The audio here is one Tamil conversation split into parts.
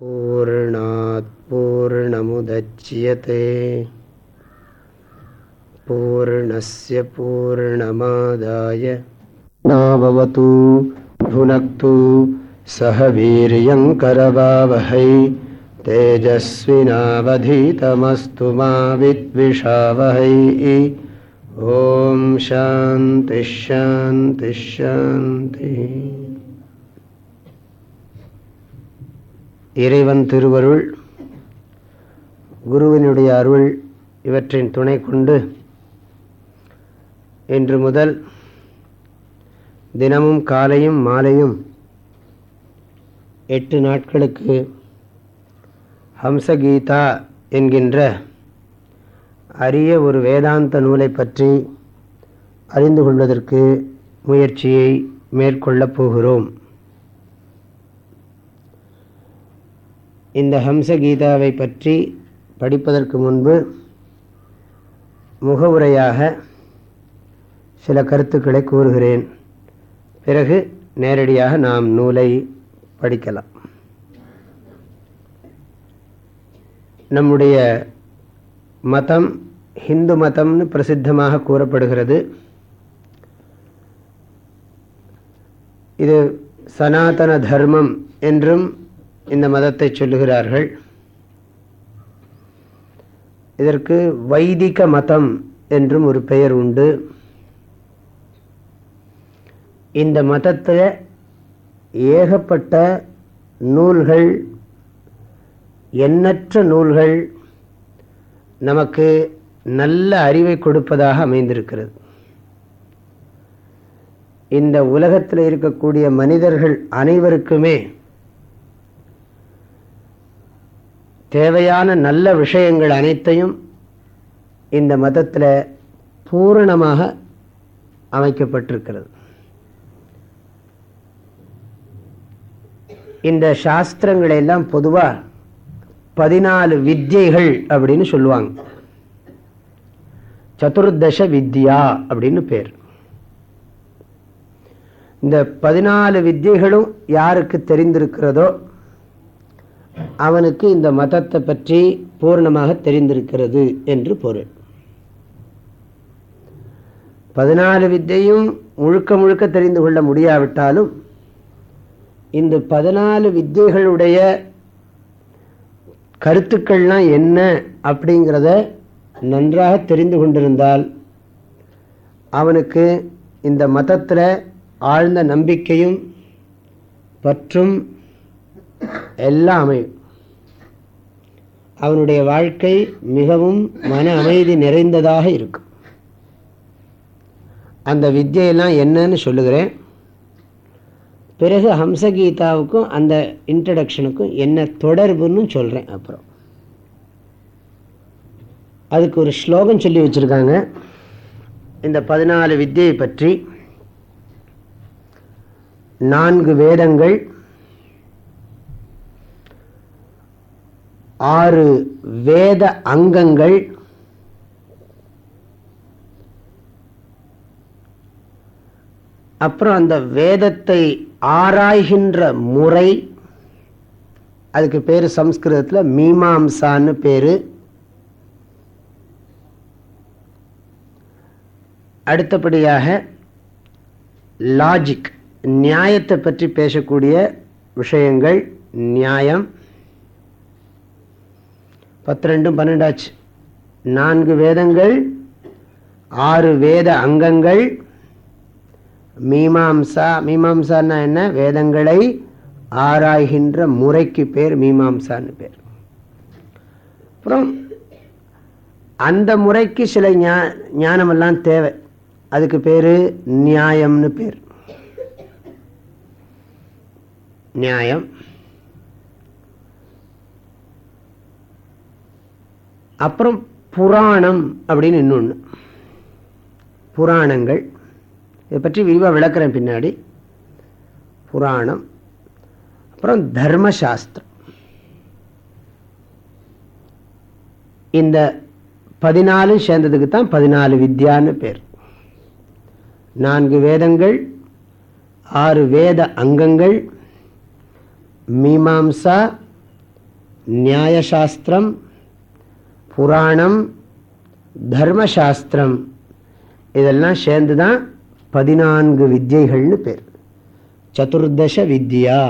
पूर्णात् पूर्णमुदच्यते पूर्णस्य पूर्णमादाय। नाभवतु भुनक्तु सह वीर्यङ्करवावहै तेजस्विनावधीतमस्तु मा विद्विषावहै। ॐ शान्तिः शान्तिः। இறைவன் திருவருள் குருவினுடைய அருள் இவற்றின் துணை கொண்டு இன்று முதல் தினமும் காலையும் மாலையும் எட்டு நாட்களுக்கு ஹம்சகீதா என்கின்ற அரிய ஒரு வேதாந்த நூலை பற்றி அறிந்து கொள்வதற்கு முயற்சியை மேற்கொள்ளப் போகிறோம். இந்த ஹம்சகீதாவை பற்றி படிப்பதற்கு முன்பு முகவுரையாக சில கருத்துக்களை கூறுகிறேன். பிறகு நேரடியாக நாம் நூலை படிக்கலாம். நம்முடைய மதம் ஹிந்து மதம்னு பிரசித்தமாக கூறப்படுகிறது. இது சனாதன தர்மம் என்றும் இந்த மதத்தை சொல்லுகிறார்கள். இதற்கு வைதிக மதம் என்றும் ஒரு பெயர் உண்டு. இந்த மதத்தில் ஏகப்பட்ட நூல்கள் எண்ணற்ற நூல்கள் நமக்கு நல்ல அறிவை கொடுப்பதாக அமைந்திருக்கிறது. இந்த உலகத்தில் இருக்கக்கூடிய மனிதர்கள் அனைவருக்குமே தேவையான நல்ல விஷயங்கள் அனைத்தையும் இந்த மதத்தில் பூரணமாக அமைக்கப்பட்டிருக்கிறது. இந்த சாஸ்திரங்களை எல்லாம் பொதுவாக பதினாலு வித்யைகள் அப்படின்னு சொல்லுவாங்க. சதுர்தச வித்யா அப்படின்னு பேர். இந்த பதினாலு வித்யைகளும் யாருக்கு தெரிந்திருக்கிறதோ அவனுக்கு இந்த மதத்தை பற்றி பூர்ணமாக தெரிந்திருக்கிறது என்று பொருள். பதினாலு வித்தையும் முழுக்க முழுக்க தெரிந்து கொள்ள முடியாவிட்டாலும் இந்த பதினாலு வித்தைகளுடைய கருத்துக்கள்லாம் என்ன அப்படிங்கிறத நன்றாக தெரிந்து கொண்டிருந்தால் அவனுக்கு இந்த மதத்தில் ஆழ்ந்த நம்பிக்கையும் பற்றும் எல்லாம். அமையும் அவனுடைய வாழ்க்கை மிகவும் மன அமைதி நிறைந்ததாக இருக்கும் அந்த வித்தியெல்லாம் என்னன்னு சொல்லுகிறேன். பிறகு ஹம்சகீதாவுக்கும் அந்த இன்ட்ரடக்ஷனுக்கும் என்ன தொடர்புன்னு சொல்கிறேன் அப்புறம். அதுக்கு ஒரு ஸ்லோகம் சொல்லி வச்சுருக்காங்க. இந்த பதினாலு வித்தியை பற்றி. நான்கு வேதங்கள் ஆறு வேத அங்கங்கள். அப்புறம் அந்த வேதத்தை ஆராய்கின்ற முறை அதுக்கு பேர் சம்ஸ்கிருதத்தில் மீமாம்சான்னு பேர். அடுத்தபடியாக லாஜிக் நியாயத்தை பற்றி பேசக்கூடிய விஷயங்கள் நியாயம். பத்து ரெண்டும் பன்னெண்டாச்சு. நான்கு வேதங்கள் ஆறு வேத அங்கங்கள். மீமாம்சா மீமாம்சான்னா என்ன? வேதங்களை ஆராய்கின்ற முறைக்கு பேர் மீமாம்சான்னு பேர். அப்புறம் அந்த முறைக்கு சில ஞா ஞானமெல்லாம் தேவை. அதுக்கு பேர் நியாயம்னு பேர். நியாயம். அப்புறம் புராணம் அப்படின்னு இன்னொன்று புராணங்கள். இதை பற்றி விரிவாக விளக்குறேன் பின்னாடி. புராணம். அப்புறம் தர்மசாஸ்திரம். இந்த பதினாலு சேர்ந்ததுக்கு தான் பதினாலு வித்யான்னு பேர். நான்கு வேதங்கள் ஆறு வேத அங்கங்கள் மீமாம்சா நியாயசாஸ்திரம் புராணம் தர்மசாஸ்திரம் இதெல்லாம் சேர்ந்து தான் பதினான்கு வித்யைகள்னு பேர். சதுர்தச வித்யா.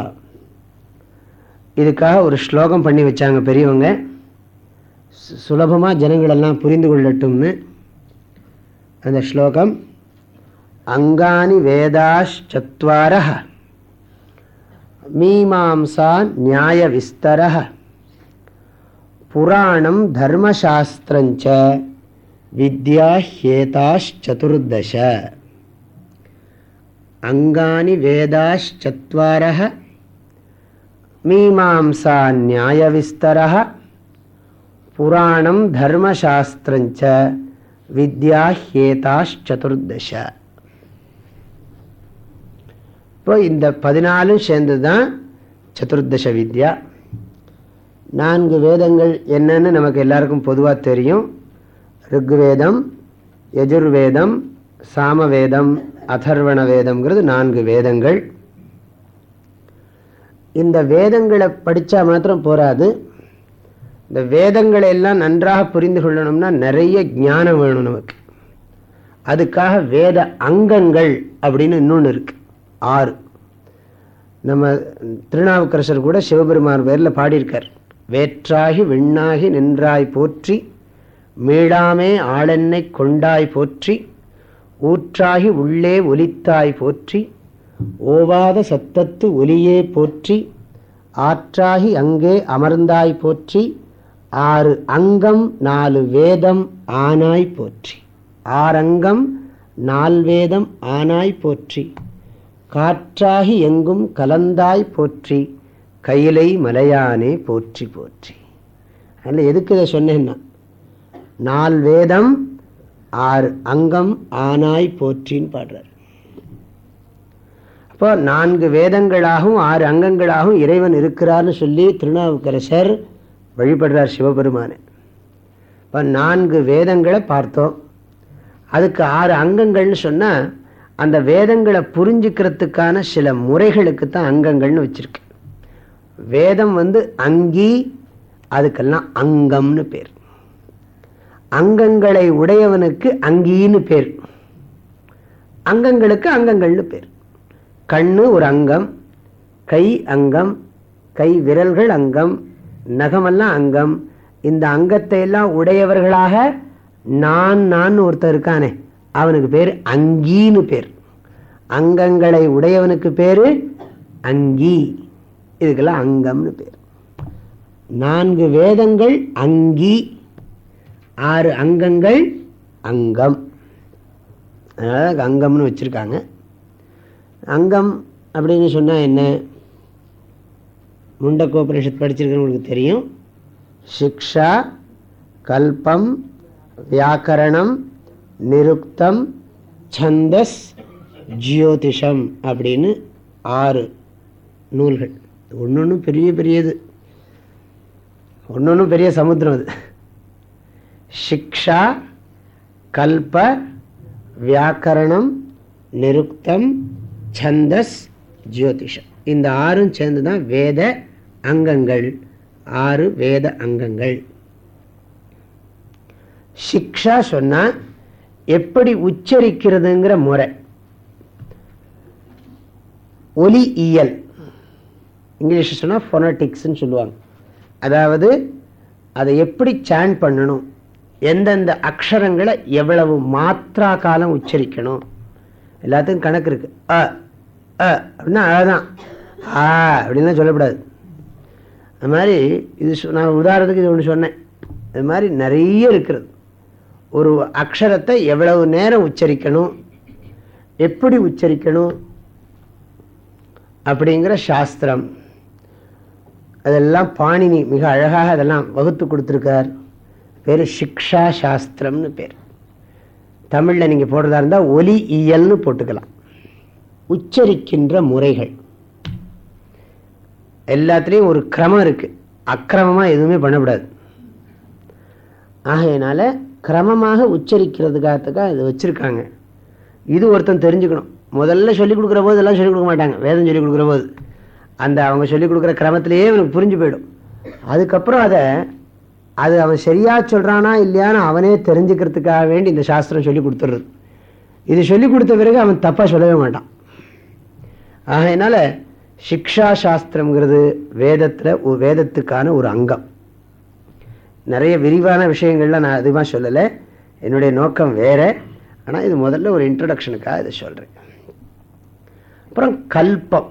இதுக்காக ஒரு ஸ்லோகம் பண்ணி வச்சாங்க பெரியவங்க. சுலபமாக ஜனங்களெல்லாம் புரிந்து கொள்ளட்டும்னு. அந்த ஸ்லோகம் அங்கானி வேதாச்சத்வார மீமாம்சா நியாய விஸ்தர புராணம் தர்மசாஸ்திரஞ்ச வித்யா ஹேதாஷ்சதுர்தச அங்கானி வேதாஷ்சத்வார மீமாசா நியாயவிஸ்தர புராணம் தர்மசாஸ்திரஞ்ச வித்யா ஹேதாஷ்சதுர்தச இப்போ இந்த பதினாலும் சேர்ந்து தான் சதுர்தச வித்யா. நான்கு வேதங்கள் என்னன்னு நமக்கு எல்லாருக்கும் பொதுவாக தெரியும். ருக்வேதம் யஜுர்வேதம் சாமவேதம் அதர்வண வேதம்ங்கிறது நான்கு வேதங்கள். இந்த வேதங்களை படித்தா மாத்திரம் போராது இந்த வேதங்களை எல்லாம் நன்றாக புரிந்து கொள்ளணும்னா நிறைய ஞானம் வேணும் நமக்கு. அதுக்காக வேத அங்கங்கள் அப்படின்னு இன்னொன்று இருக்கு. ஆறு. நம்ம திருநாவுக்கரசர் கூட சிவபெருமான் பேரில் பாடியிருக்கார். வேற்றாகி விண்ணாகி நின்றாய் போற்றி மீளாமே ஆளென்னை கொண்டாய் போற்றி ஊற்றாகி உள்ளே ஒலித்தாய் போற்றி ஓவாத சத்தத்து ஒலியே போற்றி ஆற்றாகி அங்கே அமர்ந்தாய் போற்றி ஆறு அங்கம் நாலு வேதம் ஆனாய் போற்றி. ஆறங்கம் நால்வேதம் ஆனாய் போற்றி. காற்றாகி எங்கும் கலந்தாய் போற்றி. கையிலை மலையானே போற்றி போற்றி. அதில் எதுக்கு இதை சொன்னேன்னா நால் வேதம் ஆறு அங்கம் ஆனாய் போற்றின்னு பாடுறார். அப்போ நான்கு வேதங்களாகவும் ஆறு அங்கங்களாகவும் இறைவன் இருக்கிறார்னு சொல்லி திருநாவுக்கரசர் வழிபடுறார் சிவபெருமானை. இப்போ நான்கு வேதங்களை பார்த்தோம். அதுக்கு ஆறு அங்கங்கள்னு சொன்னால் அந்த வேதங்களை புரிஞ்சுக்கிறதுக்கான சில முறைகளுக்கு தான் அங்கங்கள்னு வச்சுருக்கு. வேதம் வந்து அங்கி அதுக்கெல்லாம் அங்கம்னு பேர். அங்கங்களை உடையவனுக்கு அங்கின்னு பேர். அங்கங்களுக்கு அங்கங்கள்னு பேர். கண்ணு ஒரு அங்கம் கை அங்கம் கை விரல்கள் அங்கம் நகமெல்லாம் அங்கம். இந்த அங்கத்தை எல்லாம் உடையவர்களாக நான் நான் ஒருத்தர் இருக்கானே அவனுக்கு பேர் அங்கீன்னு பேர். அங்கங்களை உடையவனுக்கு பேரு அங்கி. இதுக்கெல்லாம் அங்கம்னு பேர். நான்கு வேதங்கள் அங்கி ஆறு அங்கங்கள் அங்கம். அதனால அங்கம்னு வச்சிருக்காங்க. அங்கம் அப்படின்னு சொன்னால் என்ன? முண்டக்கோபனிஷத் படிச்சிருக்கிறவங்களுக்கு தெரியும். சிக்ஷா கல்பம் வியாக்கரணம் நிருக்தம் சந்தஸ் ஜியோதிஷம் அப்படின்னு ஆறு நூல்கள். ஒன்று பெரிய பெரியது. ஒன்று பெரிய சமுத்திரம் அது. சிக்ஷா கல்ப வியாக்கரணம் நிருக்தம் சந்தஸ் ஜோதிஷம் இந்த ஆறும் சேர்ந்து தான் வேத அங்கங்கள். ஆறு வேத அங்கங்கள். சிக்ஷா சொன்னா எப்படி உச்சரிக்கிறதுங்கிற முறை. ஒலி இயல். இங்கிலீஷ் சொன்னால் ஃபொனட்டிக்ஸ்ன்னு சொல்லுவாங்க. அதாவது அதை எப்படி சேன் பண்ணணும்? எந்தெந்த அக்ஷரங்களை எவ்வளவு மாத்திரா காலம் உச்சரிக்கணும்? எல்லாத்துக்கும் கணக்கு இருக்கு. அ அ அப்படின்னா அதான். ஆ அப்படின்லாம் சொல்லக்கூடாது அது மாதிரி இது நான் உதாரணத்துக்கு இது ஒன்று சொன்னேன். இது மாதிரி நிறைய இருக்கிறது. ஒரு அக்ஷரத்தை எவ்வளவு நேரம் உச்சரிக்கணும்? எப்படி உச்சரிக்கணும்? அப்படிங்கிற சாஸ்திரம். அதெல்லாம் பாணினி மிக அழகாக அதெல்லாம் வகுத்து கொடுத்துருக்கார். பேர் சிக்ஷா சாஸ்திரம்னு பேர். தமிழில் நீங்கள் போடுறதா இருந்தால் ஒலி இயல்னு போட்டுக்கலாம். உச்சரிக்கின்ற முறைகள். எல்லாத்துலேயும் ஒரு கிரமம் இருக்குது அக்கிரமமாக எதுவுமே பண்ணக்கூடாது. ஆகையினால கிரமமாக உச்சரிக்கிறதுக்காகத்துக்காக இது வச்சுருக்காங்க. இது ஒருத்தன் தெரிஞ்சுக்கணும். முதல்ல சொல்லிக் கொடுக்குற போது எல்லாம் சொல்லிக் கொடுக்க மாட்டாங்க. வேதம் சொல்லிக் கொடுக்குற போது. அந்த அவங்க சொல்லிக் கொடுக்குற கிரமத்திலேயே இவனுக்கு புரிஞ்சு போயிடும். அதுக்கப்புறம் அதை அது அவன் சரியா சொல்கிறானா இல்லையான்னு அவனே தெரிஞ்சுக்கிறதுக்காக வேண்டி இந்த சாஸ்திரம் சொல்லி கொடுத்துடுறது. இது சொல்லி கொடுத்த பிறகு அவன் தப்பாக சொல்லவே மாட்டான். ஆகையினால சிக்ஷா சாஸ்திரம்ங்கிறது வேதத்தில் ஒரு வேதத்துக்கான ஒரு அங்கம். நிறைய விரிவான விஷயங்கள்லாம் நான் அதிகமாக சொல்லலை. என்னுடைய நோக்கம் வேற. ஆனால் இது முதல்ல ஒரு இன்ட்ரடக்ஷனுக்காக இதை சொல்கிறேன் அப்புறம் கல்பம்.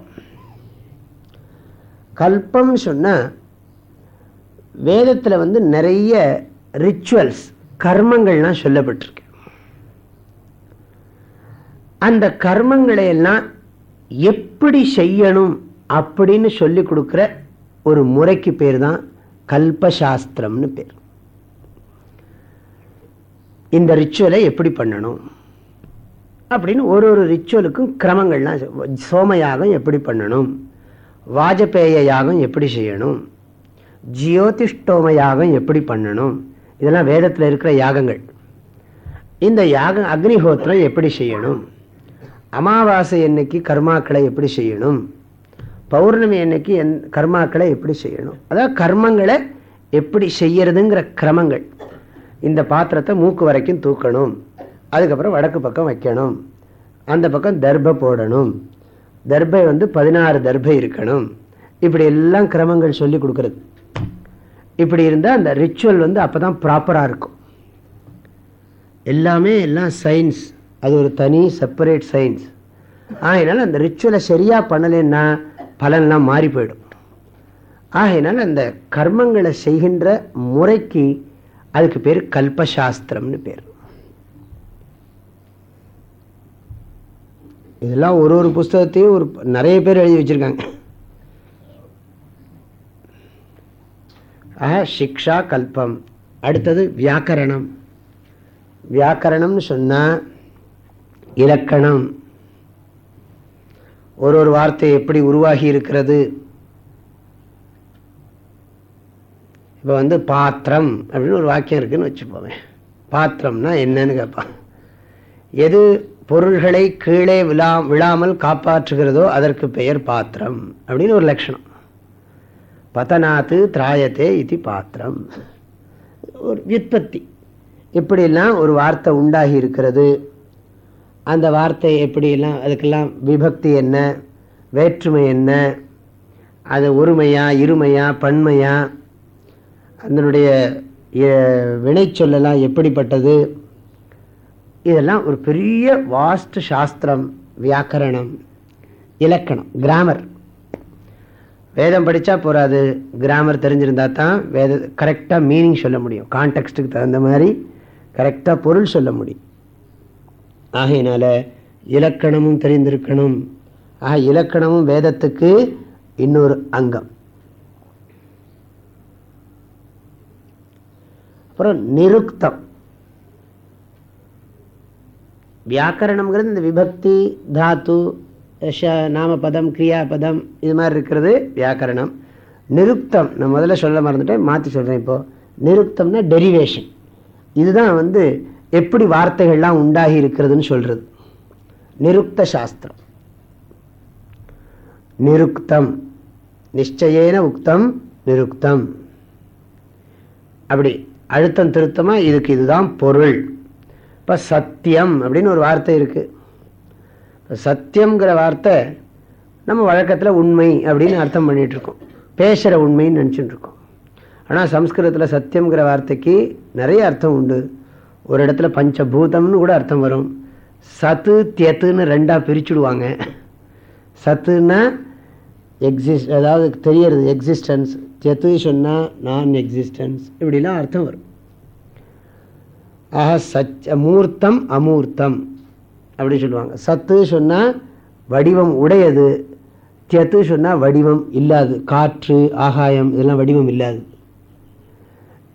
கல்பம் சொன்னால் வேதத்தில் வந்து நிறைய ரிச்சுவல்ஸ் கர்மங்கள்லாம் சொல்லப்பட்டிருக்கு. அந்த கர்மங்களை எல்லாம் எப்படி செய்யணும் அப்படின்னு சொல்லி கொடுக்குற ஒரு முறைக்கு பேர் தான் கல்பசாஸ்திரம்னு பேர். இந்த ரிச்சுவலை எப்படி பண்ணணும்? அப்படின்னு ஒரு ஒரு ரிச்சுவலுக்கும் கிரமங்கள்லாம் சோமயாகம் எப்படி பண்ணணும்? வாஜபேய யாகம் எப்படி செய்யணும்? ஜியோதிஷ்டோம யாகம் எப்படி பண்ணணும்? இதெல்லாம் வேதத்தில் இருக்கிற யாகங்கள். இந்த யாகம் அக்னிஹோத்திரம் எப்படி செய்யணும்? அமாவாசை அன்னைக்கு கர்மாக்களை எப்படி செய்யணும்? பௌர்ணமி அன்னைக்கு என் கர்மாக்களை எப்படி செய்யணும்? அதாவது கர்மங்களை எப்படி செய்யறதுங்கிற கிரமங்கள். இந்த பாத்திரத்தை மூக்கு வரைக்கும் தூக்கணும். அதுக்கப்புறம் வடக்கு பக்கம் வைக்கணும். அந்த பக்கம் தர்ப போடணும். தர்பை வந்து பதினாறு தர்பை இருக்கணும். இப்படி எல்லாம் கிரமங்கள் சொல்லி கொடுக்கறது. இப்படி இருந்தால் அந்த ரிச்சுவல் வந்து அப்போ தான் ப்ராப்பராக இருக்கும். எல்லாமே எல்லாம் சயின்ஸ் அது ஒரு தனி செப்பரேட் சயின்ஸ் ஆகினால அந்த ரிச்சுவலை சரியாக பண்ணலைன்னா பலன்லாம் மாறி போயிடும். ஆகையினால அந்த கர்மங்களை செய்கின்ற முறைக்கு அதுக்கு பேர் கல்பசாஸ்திரம்னு பேர். இதெல்லாம் ஒரு ஒரு புஸ்தகத்தையும் ஒரு நிறைய பேர் எழுதி வச்சிருக்காங்க. ஆக சிக்ஷா கல்பம். அடுத்தது வியாக்கரணம். வியாக்கரணம்னு சொன்னால் இலக்கணம். ஒரு ஒரு வார்த்தை எப்படி உருவாகி இருக்கிறது? இப்போ வந்து பாத்திரம் அப்படின்னு ஒரு வாக்கியம் இருக்குன்னு வச்சுப்போமே பாத்திரம்னா என்னன்னு கேட்பான். எது பொருள்களை கீழே விழா விழாமல் காப்பாற்றுகிறதோ அதற்கு பெயர் பாத்திரம் அப்படின்னு ஒரு லட்சணம். பதனாத்து திராயத்தே இது பாத்திரம். ஒரு விற்பத்தி. இப்படிலாம் ஒரு வார்த்தை உண்டாகி இருக்கிறது? அந்த வார்த்தை எப்படியெல்லாம் அதுக்கெல்லாம் விபக்தி என்ன? வேற்றுமை என்ன? அது ஒருமையா இருமையா பன்மையா? அதனுடைய வினை சொல்லலாம் எப்படிப்பட்டது? இதெல்லாம் ஒரு பெரிய வாஸ்ட் சாஸ்திரம் வியாக்கரணம் இலக்கணம் கிராமர் வேதம் படித்தா போகாது கிராமர் தெரிஞ்சிருந்தா தான் வேத கரெக்டாக மீனிங் சொல்ல முடியும். கான்டெக்ட்டுக்கு தகுந்த மாதிரி கரெக்டாக பொருள் சொல்ல முடியும். ஆகையினால இலக்கணமும் தெரிந்திருக்கணும். ஆக இலக்கணமும் வேதத்துக்கு இன்னொரு அங்கம். அப்புறம் நிருக்தம். வியாக்கரணம்ங்கிறது இந்த விபக்தி தாத்து நாமபதம் கிரியாபதம் இது மாதிரி இருக்கிறது வியாக்கரணம். நிருக்தம் நான் முதல்ல சொல்ல மறந்துட்டேன் மாற்றி சொல்கிறேன் இப்போது நிருக்தம்னா டெரிவேஷன் இதுதான் வந்து எப்படி வார்த்தைகள்லாம் உண்டாகி இருக்கிறதுன்னு சொல்கிறது நிருக்த சாஸ்திரம். நிருக்தம். நிச்சயேன உக்தம் நிருக்தம். அப்படி அழுத்தம் திருத்தமாக இதுக்கு இதுதான் பொருள். இப்போ சத்தியம் அப்படின்னு ஒரு வார்த்தை இருக்குது சத்தியம்ங்கிற வார்த்தை நம்ம வழக்கத்தில் உண்மை அப்படின்னு அர்த்தம் பண்ணிகிட்ருக்கோம் பேசுகிற உண்மைன்னு நினச்சிட்டு இருக்கோம். ஆனால் சம்ஸ்கிருதத்தில் சத்தியம்ங்கிற வார்த்தைக்கு நிறைய அர்த்தம் உண்டு. ஒரு இடத்துல பஞ்சபூதம்னு கூட அர்த்தம் வரும். சத்து தியத்துன்னு ரெண்டாக பிரிச்சுடுவாங்க. சத்துன்னா எக்ஸிஸ்ட் அதாவது தெரியறது எக்ஸிஸ்டன்ஸ் தியத்து சொன்னால் நான் எக்ஸிஸ்டன்ஸ் இப்படிலாம் அர்த்தம் வரும். ஆஹா சச் மூர்த்தம் அமூர்த்தம். அப்படி சொல்லுவாங்க. சத்து சொன்னால் வடிவம் உடையது. தியத்து சொன்னால் வடிவம் இல்லாது. காற்று ஆகாயம் இதெல்லாம் வடிவம் இல்லாது.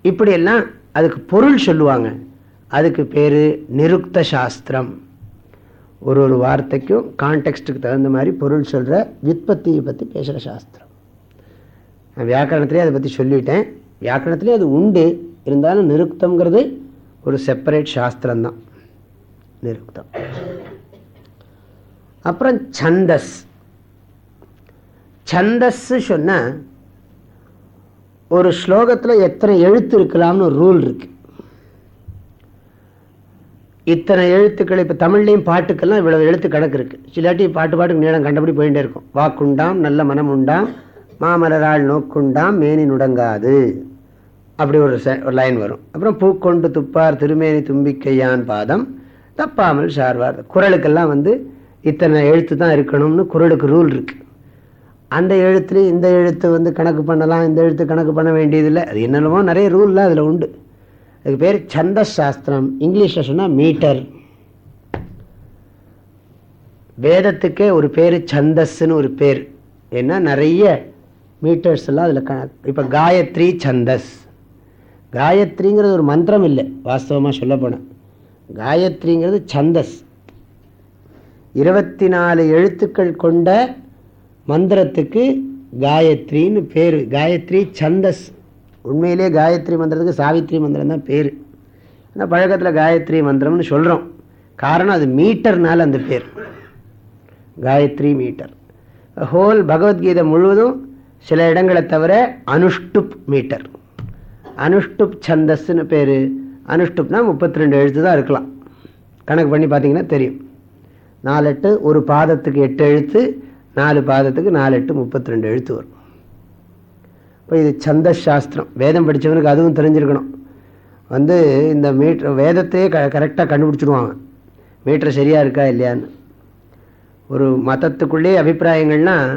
இப்படியெல்லாம் அதுக்கு பொருள் சொல்லுவாங்க. அதுக்கு பேர் நிருக்த சாஸ்திரம். ஒரு ஒரு வார்த்தைக்கும் கான்டெக்ட்டுக்கு தகுந்த மாதிரி பொருள் சொல்கிற விற்பத்தியை பற்றி பேசுகிற சாஸ்திரம். நான் வியாக்கரணத்திலே அதை பற்றி சொல்லிட்டேன். வியாக்கரணத்திலே அது உண்டு. இருந்தாலும் நிருக்தங்கிறது ஒரு செப்பரேட் சாஸ்திரம்தான். நிருக்தம் அப்புறம் சந்தஸ். சந்தஸ் சொன்ன ஒரு ஸ்லோகத்தில் எத்தனை எழுத்து இருக்கலாம்னு ரூல் இருக்கு. இத்தனை எழுத்துக்கள் இப்போ தமிழ்லையும் பாட்டுக்கெல்லாம் இவ்வளோ எழுத்து கணக்கு இருக்கு. சிலாட்டி பாட்டு பாட்டுக்கு நீளம் கண்டபடி போயிட்டே இருக்கும். வாக்குண்டாம் நல்ல மனம் உண்டாம் மாமலரால் நோக்குண்டாம் மேனி நுடங்காது. அப்படி ஒரு ஒரு லைன் வரும். அப்புறம் பூக்கொண்டு துப்பார் திருமேனி தும்பிக்கையான் பாதம் தப்பாமல் சார்வார். குரலுக்கெல்லாம் வந்து இத்தனை எழுத்து தான் இருக்கணும்னு குரலுக்கு ரூல் இருக்குது அந்த எழுத்துல இந்த எழுத்து வந்து கணக்கு பண்ணலாம் இந்த எழுத்து கணக்கு பண்ண வேண்டியதில்லை. அது என்னென்னமோ நிறைய ரூல்லாம் அதில் உண்டு. அதுக்கு பேர் சந்த சாஸ்திரம் இங்கிலீஷில் சொன்னால் மீட்டர் வேதத்துக்கே ஒரு பேர் சந்தஸ்ன்னு ஒரு பேர். ஏன்னா நிறைய மீட்டர்ஸ் எல்லாம் அதில் க இப்போ காயத்ரி சந்தஸ். காயத்ரிங்கிறது ஒரு மந்திரம் இல்லை வாஸ்தவமாக சொல்லப்போனால் காயத்ரிங்கிறது சந்தஸ். இருபத்தி நாலு எழுத்துக்கள் கொண்ட மந்திரத்துக்கு காயத்ரின்னு பேர். காயத்ரி சந்தஸ். உண்மையிலே காயத்ரி மந்திரத்துக்கு சாவித்ரி மந்திரம் தான் பேர். ஆனால் பழக்கத்தில் காயத்ரி மந்திரம்னு சொல்கிறோம் காரணம் அது மீட்டர்னால அந்த பேர். காயத்ரி மீட்டர். ஹோல் பகவத்கீதை முழுவதும் சில இடங்களை தவிர அனுஷ்டுப் மீட்டர். அனுஷ்டுப் சந்தஸ்ன்னு பேர். அனுஷ்டுப்னா முப்பத்தி ரெண்டு எழுத்து தான் இருக்கலாம். கணக்கு பண்ணி பார்த்தீங்கன்னா தெரியும். நாலு எட்டு ஒரு பாதத்துக்கு எட்டு எழுத்து நாலு பாதத்துக்கு நாலு எட்டு முப்பத்தி ரெண்டு எழுத்து வரும். இப்போ இது சந்த சாஸ்திரம் வேதம் படித்தவனுக்கு அதுவும் தெரிஞ்சிருக்கணும். வந்து இந்த மீட்ரு வேதத்தையே க கரெக்டாக கண்டுபிடிச்சிடுவாங்க. மீட்ரு சரியாக இருக்கா இல்லையான்னு. ஒரு மதத்துக்குள்ளேயே அபிப்பிராயங்கள்னால்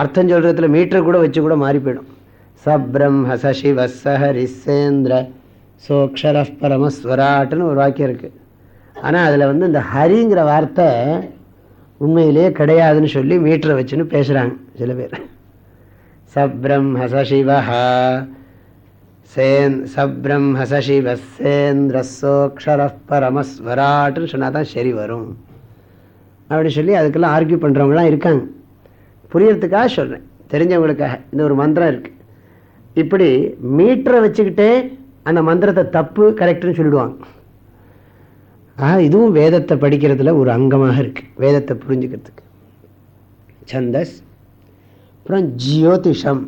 அர்த்தம் சொல்கிறதுல மீட்டர் கூட வச்சு கூட மாறி போயிடும். சப்ரம்ம சசிவ சஹரிசேந்திர சோக்ஷர பரமஸ்வராட்டுன்னு ஒரு வாக்கியம் இருக்குது ஆனால் அதில் வந்து இந்த ஹரிங்கிற வார்த்தை உண்மையிலேயே கிடையாதுன்னு சொல்லி மீட்டரை வச்சுன்னு பேசுகிறாங்க சில பேர். சப்ரம்ம சசிவ சேன் சப்ரம்ம சசிவ சேந்திர சோக்ஷர பரமஸ்வராட்டுன்னு சொன்னால் தான் சரி வரும். அப்படின்னு சொல்லி அதுக்கெல்லாம் ஆர்கியூ பண்ணுறவங்களாம் இருக்காங்க. புரியறதுக்காக சொல்கிறேன் தெரிஞ்சவங்களுக்காக. இந்த ஒரு மந்திரம் இருக்குது இப்படி மீட்டரை வச்சுக்கிட்டே அந்த மந்திரத்தை தப்பு கரெக்டுன்னு சொல்லிடுவாங்க. ஆக இதுவும் வேதத்தை படிக்கிறதுல ஒரு அங்கமாக இருக்கு வேதத்தை புரிஞ்சுக்கிறதுக்கு. சந்தஸ் அப்புறம் ஜியோதிஷம்.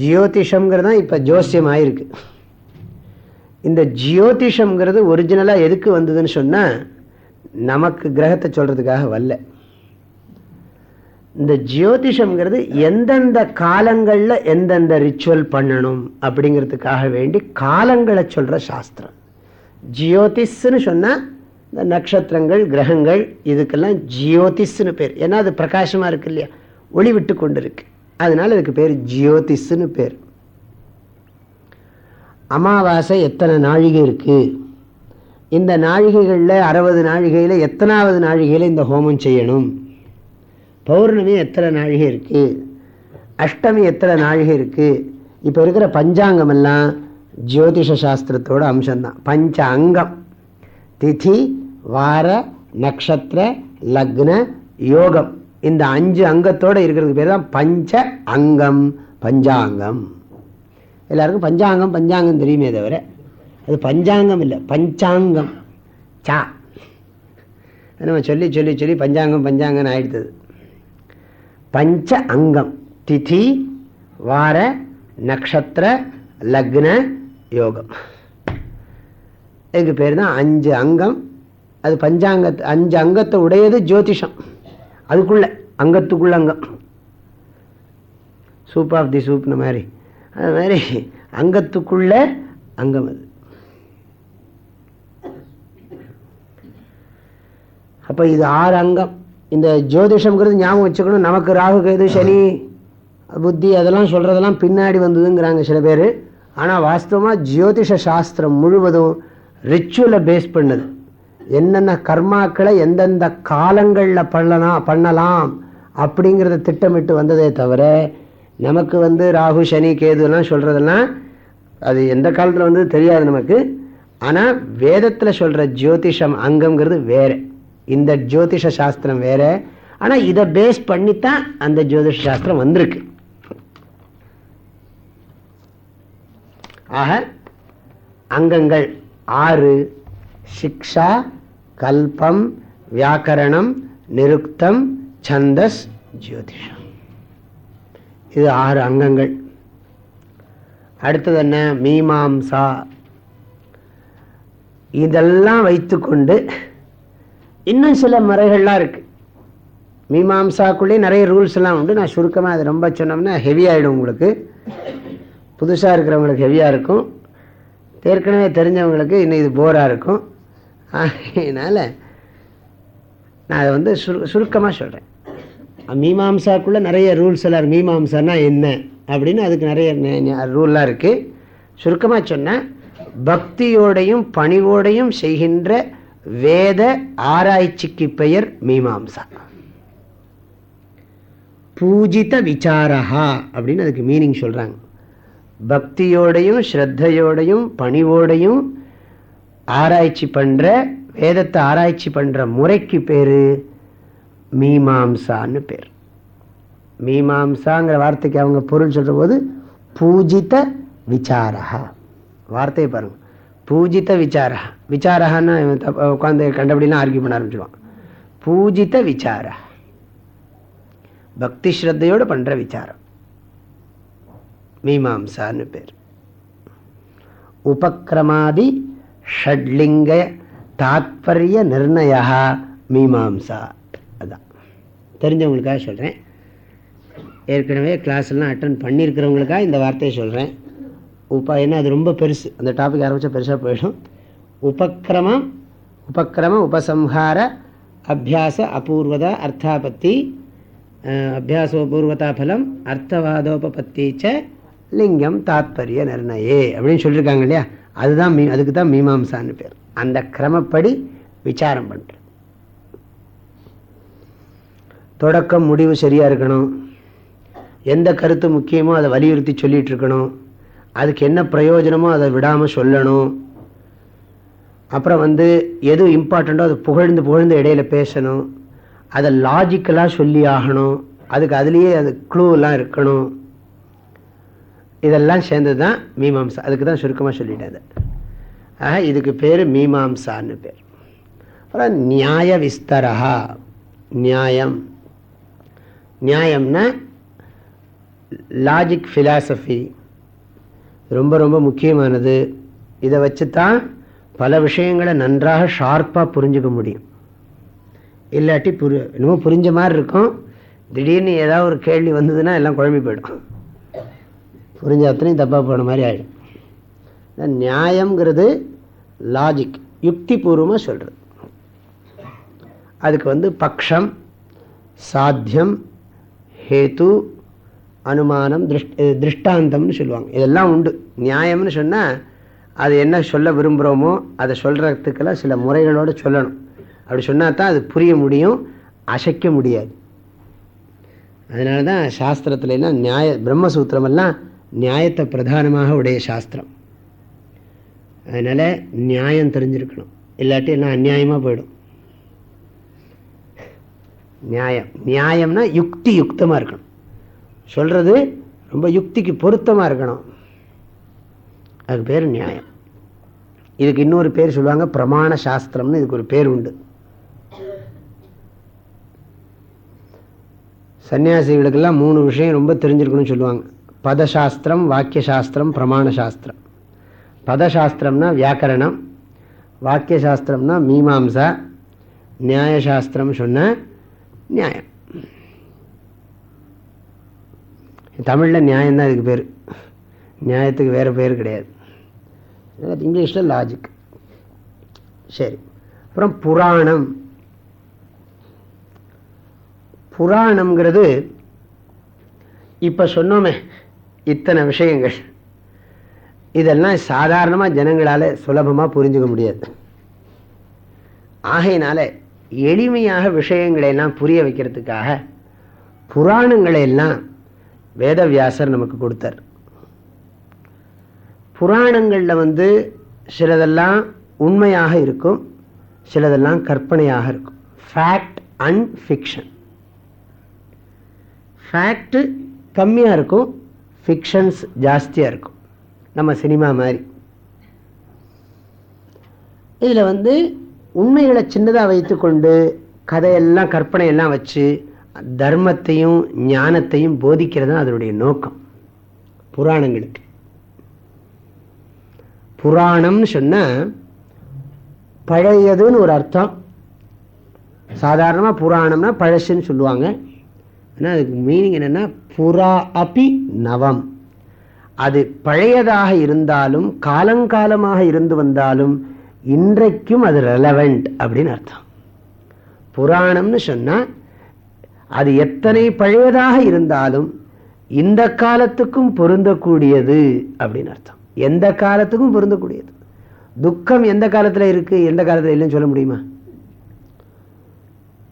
ஜியோதிஷம்ங்கிறது தான் இப்போ ஜோசியம் ஆயிருக்கு. இந்த ஜியோதிஷம்ங்கிறது ஒரிஜினலாக எதுக்கு வந்ததுன்னு சொன்னால் நமக்கு கிரகத்தை சொல்கிறதுக்காக வரல. இந்த ஜோதிஷம்ங்கிறது எந்தெந்த காலங்களில் எந்தெந்த ரிச்சுவல் பண்ணணும் அப்படிங்கிறதுக்காக வேண்டி காலங்களை சொல்கிற சாஸ்திரம். ஜியோதிஸ்ன்னு சொன்னால் இந்த நட்சத்திரங்கள் கிரகங்கள் இதுக்கெல்லாம் ஜியோதிஸ்ன்னு பேர். ஏன்னா அது பிரகாசமாக இருக்கு இல்லையா? ஒளி விட்டு கொண்டு இருக்கு அதனால இதுக்கு பேர் ஜியோதிஸ்ன்னு பேர். அமாவாசை எத்தனை நாழிகை இருக்குது இந்த நாழிகைகளில் அறுபது நாழிகையில் எத்தனாவது நாழிகையில் இந்த ஹோமம் செய்யணும்? பௌர்ணமி எத்தனை நாழிகை இருக்குது அஷ்டமி எத்தனை நாழிகை இருக்குது இப்போ இருக்கிற பஞ்சாங்கம் எல்லாம் ஜோதிஷ சாஸ்திரத்தோட அம்சம்தான். பஞ்ச அங்கம் திதி வார நக்ஷத்திர லக்ன யோகம். இந்த அஞ்சு அங்கத்தோடு இருக்கிறதுக்கு பேர் தான் பஞ்ச அங்கம் பஞ்சாங்கம். எல்லாருக்கும் பஞ்சாங்கம் பஞ்சாங்கம் தெரியுமே தவிர அது பஞ்சாங்கம் இல்லை பஞ்சாங்கம். சா. நம்ம சொல்லி சொல்லி சொல்லி பஞ்சாங்கம் பஞ்சாங்கன்னு ஆயிடுத்தது. பஞ்ச அங்கம். திதி வார நக்ஷத்திர லக்ன யோகம். இதுக்கு பேர் தான் அஞ்சு அங்கம். அது பஞ்சாங்க அஞ்சு அங்கத்தை உடையது ஜோதிஷம். அதுக்குள்ள அங்கத்துக்குள்ள அங்கம். சூப் ஆஃப் தி சூப்னு மாதிரி. அது மாதிரி அங்கத்துக்குள்ள அங்கம் அது. அப்போ இது ஆறு அங்கம். இந்த ஜோதிஷம்ங்கிறது ஞாபகம் வச்சுக்கணும். நமக்கு ராகு கேது சனி புத்தி அதெல்லாம் சொல்கிறதெல்லாம் பின்னாடி வந்ததுங்கிறாங்க சில பேர். ஆனால் வாஸ்தவமாக ஜோதிஷ சாஸ்திரம் முழுவதும் ரிச்சுவலை பேஸ் பண்ணுது. என்னென்ன கர்மாக்களை எந்தெந்த காலங்களில் பண்ணலாம் பண்ணலாம் அப்படிங்கிறத திட்டமிட்டு வந்ததே தவிர நமக்கு வந்து ராகு சனி கேதுலாம் சொல்கிறதெல்லாம் அது எந்த காலத்தில் வந்து தெரியாது நமக்கு. ஆனால் வேதத்தில் சொல்கிற ஜோதிஷம் அங்கங்கிறது வேறு. இந்த ஜோதிஷ சாஸ்திரம் வேற. ஆனால் இதை பேஸ் பண்ணித்தான் அந்த ஜோதிஷ சாஸ்திரம் வந்திருக்கு. ஆக அங்கங்கள் ஆறு சிக்ஷா கல்பம் வியாக்கரணம் நிருக்தம் சந்தஸ் ஜோதிஷம். இது ஆறு அங்கங்கள். அடுத்தது என்ன? மீமாம்சா. இதெல்லாம் வைத்துக்கொண்டு இன்னும் சில முறைகள்லாம் இருக்கு. மீமாம்சாக்குள்ளே நிறைய ரூல்ஸ் எல்லாம் உண்டு. நான் சுருக்கமாக அது ரொம்ப சொன்னோம்னா ஹெவியாகிடும் உங்களுக்கு. புதுசாக இருக்கிறவங்களுக்கு ஹெவியாக இருக்கும். ஏற்கனவே தெரிஞ்சவங்களுக்கு இன்னும் இது போராக இருக்கும். அதனால் நான் அதை வந்து சுரு சுருக்கமாக சொல்கிறேன் மீமாம்சாக்குள்ளே நிறைய ரூல்ஸ் எல்லாம் மீமாம்சானா என்ன அப்படின்னு அதுக்கு நிறைய ரூல்லாம் இருக்குது சுருக்கமாக சொன்னால் பக்தியோடையும் பணிவோடையும் செய்கின்ற வேத ஆராய்ச்சிக்கு பெயர் மீமாம்சா. பூஜித விசாரஹா அப்படின்னு அதுக்கு மீனிங் சொல்கிறாங்க பக்தியோடையும் ஸ்ரத்தையோடையும் பணிவோடையும் ஆராய்ச்சி பண்ணுற வேதத்தை ஆராய்ச்சி பண்ணுற முறைக்கு பேர் மீமாம்சான்னு பேர். மீமாம்சாங்கிற வார்த்தைக்கு அவங்க பொருள் சொல்கிற போது பூஜித விசாரா வார்த்தையை பாருங்க. பூஜித்த விசாரா. விசாரஹான்னு உட்காந்து கண்டபடிலாம் ஆர்கியூ பண்ண ஆரம்பிச்சிடுவான் பூஜித்த விசாரா. பக்தி ஸ்ரத்தையோடு பண்ணுற விசாரம். மீமாம்சான்னு பேர். உபக்கிரமாதி ஷட்லிங்க தாத்பரிய நிர்ணயா மீமாம்சா. அதான். தெரிஞ்சவங்களுக்காக சொல்கிறேன் ஏற்கனவே கிளாஸ்லாம் அட்டன் பண்ணியிருக்கிறவங்களுக்காக இந்த வார்த்தையை சொல்கிறேன் உப ஏன்னா அது ரொம்ப பெருசு. அந்த டாபிக் ஆரம்பித்தா பெருசாக போயிடும். உபக்கிரமம் உபக்கிரம உபசம்ஹார அபியாச அபூர்வதா அர்த்தாபத்தி அபியாசோபூர்வதா பலம் அர்த்தவாதோபத்தி ச லிங்கம் தாத்பரிய நிர்ணயே அப்படின்னு சொல்லியிருக்காங்க இல்லையா? அதுதான் மீ அதுக்கு தான் மீமாம்சான்னு பேர். அந்த கிரமப்படி விசாரம் பண்ணுற தொடக்கம் முடிவு சரியாக இருக்கணும். எந்த கருத்து முக்கியமோ அதை வலியுறுத்தி சொல்லிகிட்டு இருக்கணும். அதுக்கு என்ன பிரயோஜனமோ அதை விடாமல் சொல்லணும். அப்புறம் வந்து எது இம்பார்ட்டண்ட்டோ அது புகழ்ந்து புகழ்ந்து இடையில பேசணும். அதை லாஜிக்கலாக சொல்லி ஆகணும். அதுக்கு அதுலேயே அது க்ளூலாம் இருக்கணும். இதெல்லாம் சேர்ந்தது தான் மீமாம்சா. அதுக்கு தான் சுருக்கமாக சொல்லிட்டேன் ஆக இதுக்கு பேர் மீமாம்சான்னு பேர். அப்புறம் நியாய விஸ்தரா நியாயம். நியாயம்னா லாஜிக் ஃபிலாசபி ரொம்ப ரொம்ப முக்கியமானது. இதை வச்சு தான் பல விஷயங்களை நன்றாக ஷார்ப்பாக புரிஞ்சுக்க முடியும். இல்லாட்டி புரி என்னமோ புரிஞ்ச மாதிரி இருக்கும். திடீர்னு ஏதாவது ஒரு கேள்வி வந்ததுன்னா எல்லாம் குழம்பி போயிடும். புரிஞ்ச அத்தனையும் தப்பாக போன மாதிரி ஆகிடும் நியாயங்கிறது லாஜிக் யுக்தி பூர்வமாக சொல்கிறது அதுக்கு வந்து பக்ஷம் சாத்தியம் ஹேத்து அனுமானம் திருஷ்ட திருஷ்டாந்தம்னு சொல்லுவாங்க. இதெல்லாம் உண்டு. நியாயம்னு சொன்னால் அது என்ன சொல்ல விரும்புகிறோமோ அதை சொல்கிறதுக்கெல்லாம் சில முறைகளோடு சொல்லணும். அப்படி சொன்னால் தான் அது புரிய முடியும் அசைக்க முடியாது. அதனால தான் சாஸ்திரத்துலலாம் நியாய பிரம்மசூத்திரமெல்லாம் நியாயத்தை பிரதானமாக உடைய சாஸ்திரம். அதனால் நியாயம் தெரிஞ்சிருக்கணும். இல்லாட்டி எல்லாம் அந்நியாயமாக போயிடும். நியாயம். நியாயம்னா யுக்தி யுக்தமாக இருக்கணும். சொல்கிறது ரொம்ப யுக்திக்கு பொருத்தமாக இருக்கணும். அதுக்கு பேர் நியாயம். இதுக்கு இன்னொரு பேர் சொல்லுவாங்க பிரமாண சாஸ்திரம்னு இதுக்கு ஒரு பேர் உண்டு. சன்னியாசிகளுக்கெல்லாம் மூணு விஷயம் ரொம்ப தெரிஞ்சிருக்கணும்னு சொல்லுவாங்க. பதசாஸ்திரம் வாக்கிய சாஸ்திரம் பிரமாண சாஸ்திரம். பதசாஸ்திரம்னா வியாக்கரணம் வாக்கிய சாஸ்திரம்னா மீமாம்சா நியாயசாஸ்திரம் சொன்ன நியாயம். தமிழில் நியாயம்தான் இதுக்கு பேர். நியாயத்துக்கு வேறு பேர் கிடையாது. இங்கிலீஷில் லாஜிக் சரி. அப்புறம் புராணம். புராணம்ங்கிறது இப்போ சொன்னோமே இத்தனை விஷயங்கள். இதெல்லாம் சாதாரணமாக ஜனங்களால் சுலபமாக புரிஞ்சுக்க முடியாது. ஆகையினால எளிமையாக விஷயங்களை எல்லாம் புரிய வைக்கிறதுக்காக புராணங்களை எல்லாம் வேதவியாசர் நமக்கு கொடுத்தார். புராணங்களில் வந்து சிலதெல்லாம் உண்மையாக இருக்கும் சிலதெல்லாம் கற்பனையாக இருக்கும். ஃபேக்ட் அண்ட் ஃபிக்ஷன் ஃபேக்ட்டு கம்மியாக இருக்கும் ஃபிக்ஷன்ஸ் ஜாஸ்தியாக இருக்கும். நம்ம சினிமா மாதிரி. இதில் வந்து உண்மைகளை சின்னதாக வைத்துக்கொண்டு கதையெல்லாம் கற்பனையெல்லாம் வச்சு தர்மத்தையும் ஞானத்தையும் போதிக்கிறது தான் அதனுடைய நோக்கம். புராணங்களுக்கு. புராணம்னு சொன்ன பழையதுன்னு ஒரு அர்த்தம். சாதாரணமாக புராணம்னா பழசுன்னு சொல்லுவாங்க. ஆனால் அதுக்கு மீனிங் என்னென்னா புறா அபி நவம். அது பழையதாக இருந்தாலும் காலங்காலமாக இருந்து வந்தாலும் இன்றைக்கும் அது ரெலவெண்ட் அப்படின்னு அர்த்தம். புராணம்னு சொன்னால் அது எத்தனை பழையதாக இருந்தாலும் இந்த காலத்துக்கும் பொருந்தக்கூடியது அப்படின்னு அர்த்தம். எந்த காலத்துக்கும் பொருந்தக்கூடியது. துக்கம் எந்த காலத்தில் இருக்கு? எந்த காலத்தில் இல்லைன்னு சொல்ல முடியுமா?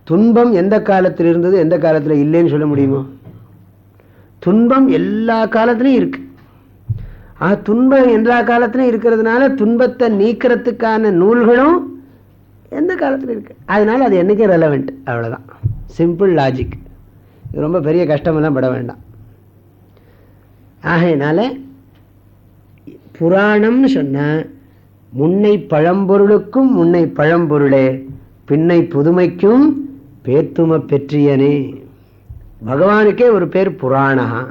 துன்பம் எந்த காலத்தில் இருந்தது? எந்த காலத்தில் இல்லைன்னு சொல்ல முடியுமா? துன்பம் எல்லா காலத்திலையும் இருக்கு. ஆக துன்பம் எல்லா காலத்துலையும் இருக்கிறதுனால துன்பத்தை நீக்கிறதுக்கான நூல்களும் எந்த காலத்தில் இருக்கு? அதனால அது என்னைக்கும் ரெலவெண்ட் அவ்வளோதான் சிம்பிள் லாஜிக் ரொம்ப பெரிய கஷ்டமெல்லாம் பட வேண்டாம். ஆகையினால புராணம்னு சொன்ன முன்னை பழம்பொருளுக்கும் முன்னை பழம்பொருளே பின்னை புதுமைக்கும் பேத்தும பெற்றியனே. பகவானுக்கே ஒரு பேர் புராணா.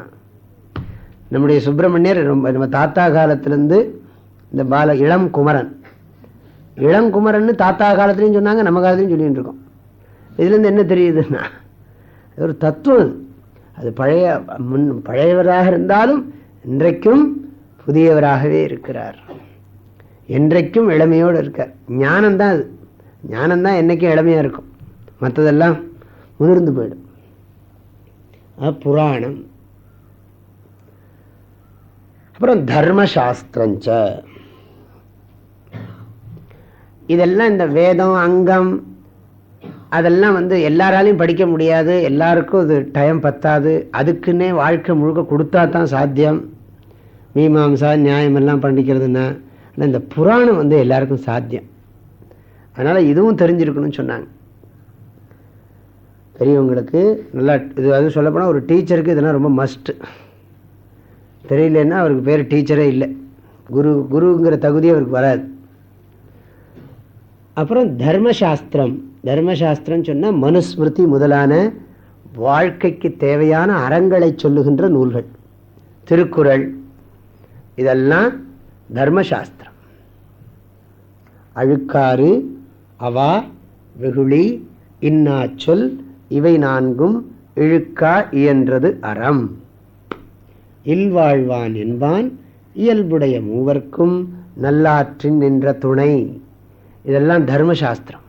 நம்முடைய சுப்பிரமணியர் ரொம்ப நம்ம தாத்தா காலத்திலேருந்து இந்த பால இளம் குமரன். இளங்குமரன் தாத்தா காலத்துலையும் சொன்னாங்க நம்ம காலத்துலையும் சொல்லிட்டு இருக்கோம். இதுலேருந்து என்ன தெரியுதுன்னா ஒரு தத்துவம் அது. பழைய முன் பழையவராக இருந்தாலும் இன்றைக்கும் புதியவராகவே இருக்கிறார். என்றைக்கும் இளமையோடு இருக்கார். ஞானம்தான் அது. ஞானம்தான் என்றைக்கும் இளமையாக இருக்கும். மற்றதெல்லாம் முதிர்ந்து போயிடும். புராணம். அப்புறம் தர்மசாஸ்திரஞ்ச. இதெல்லாம் இந்த வேதம் அங்கம் அதெல்லாம் வந்து எல்லாராலையும் படிக்க முடியாது. எல்லாருக்கும் அது டைம் பத்தாது. அதுக்குன்னே வாழ்க்கை முழுக்க கொடுத்தா தான் சாத்தியம். மீமாம்சா நியாயம் எல்லாம் பண்ணிக்கிறதுன்னா ஆனால் இந்த புராணம் வந்து எல்லாருக்கும் சாத்தியம். அதனால் இதுவும் தெரிஞ்சிருக்கணும்னு சொன்னாங்க. பெரியவங்களுக்கு நல்லா இது அது சொல்லப்போனால் ஒரு டீச்சருக்கு இதெல்லாம் ரொம்ப மஸ்ட்டு தெரியலன்னா அவருக்கு பேர் டீச்சரே இல்லை. குரு குருங்கிற தகுதி அவருக்கு வராது. அப்புறம் தர்மசாஸ்திரம் தர்மசாஸ்திரம் சொன்னால் மனுஸ்மிருதி முதலான வாழ்க்கைக்கு தேவையான அறங்களை சொல்லுகின்ற நூல்கள். திருக்குறள் இதெல்லாம் தர்மசாஸ்திரம். அழுக்காறு அவா வெகுளி இன்னாச்சொல் இவை நான்கும் இழுக்கா இயன்றது அறம். இல்வாழ்வான் என்பான் இயல்புடைய மூவர்க்கும் நல்லாற்றின் நின்ற துணை. இதெல்லாம் தர்மசாஸ்திரம்.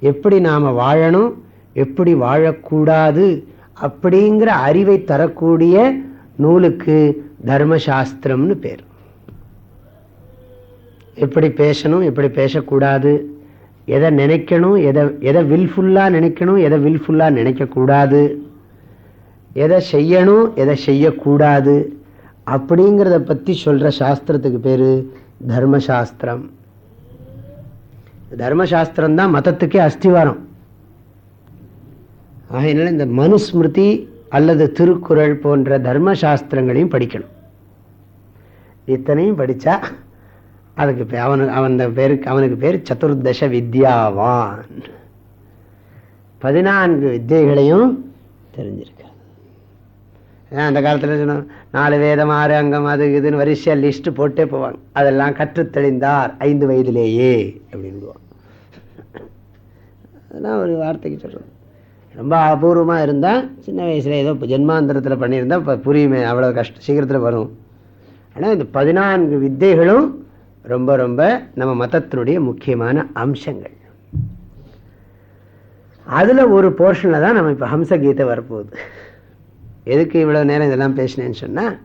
எப்படி நாம் வாழணும் எப்படி வாழக்கூடாது அப்படிங்கிற அறிவை தரக்கூடிய நூலுக்கு தர்மசாஸ்திரம்னு பேர். எப்படி பேசணும் எப்படி பேசக்கூடாது எதை நினைக்கணும் எதை எதை வில்ஃபுல்லாக நினைக்கணும் எதை வில்ஃபுல்லாக நினைக்கக்கூடாது எதை செய்யணும் எதை செய்யக்கூடாது அப்படிங்கிறத பற்றி சொல்கிற சாஸ்திரத்துக்கு பேர் தர்மசாஸ்திரம். தர்மசாஸ்திரம் தான் மதத்துக்கே அஸ்திவாரம். ஆகையினால இந்த மனுஸ்மிருதி அல்லது திருக்குறள் போன்ற தர்மசாஸ்திரங்களையும் படிக்கணும். இத்தனையும் படித்தா அதுக்கு அவனுக்கு அவன் பேருக்கு அவனுக்கு பேர் சதுர்தச வித்யாவான். பதினான்கு வித்தியைகளையும் தெரிஞ்சிருக்கு. அந்த காலத்தில் சொன்னோம் நாலு வேதம் ஆறு அங்கம் அது இதுன்னு வரிசையாக லிஸ்ட்டு போட்டே போவாங்க. அதெல்லாம் கற்றுத்தெளிந்தார் ஐந்து வயதிலேயே அப்படின்னு அதெல்லாம் ஒரு வார்த்தைக்கு சொல்கிறோம் ரொம்ப அபூர்வமாக இருந்தால் சின்ன வயசில் ஏதோ ஜென்மாந்திரத்தில் பண்ணியிருந்தால் இப்போ புரியுமே அவ்வளோ கஷ்டம் சீக்கிரத்தில் வரும். ஆனால் இந்த பதினான்கு வித்தைகளும் ரொம்ப ரொம்ப நம்ம மதத்தினுடைய முக்கியமான அம்சங்கள். அதில் ஒரு போர்ஷனில் தான் நம்ம இப்போ ஹம்சகீதை வரப்போகுது. எதுக்கு இவ்வளோ நேரம் இதெல்லாம் பேசினேன்னு சொன்னால்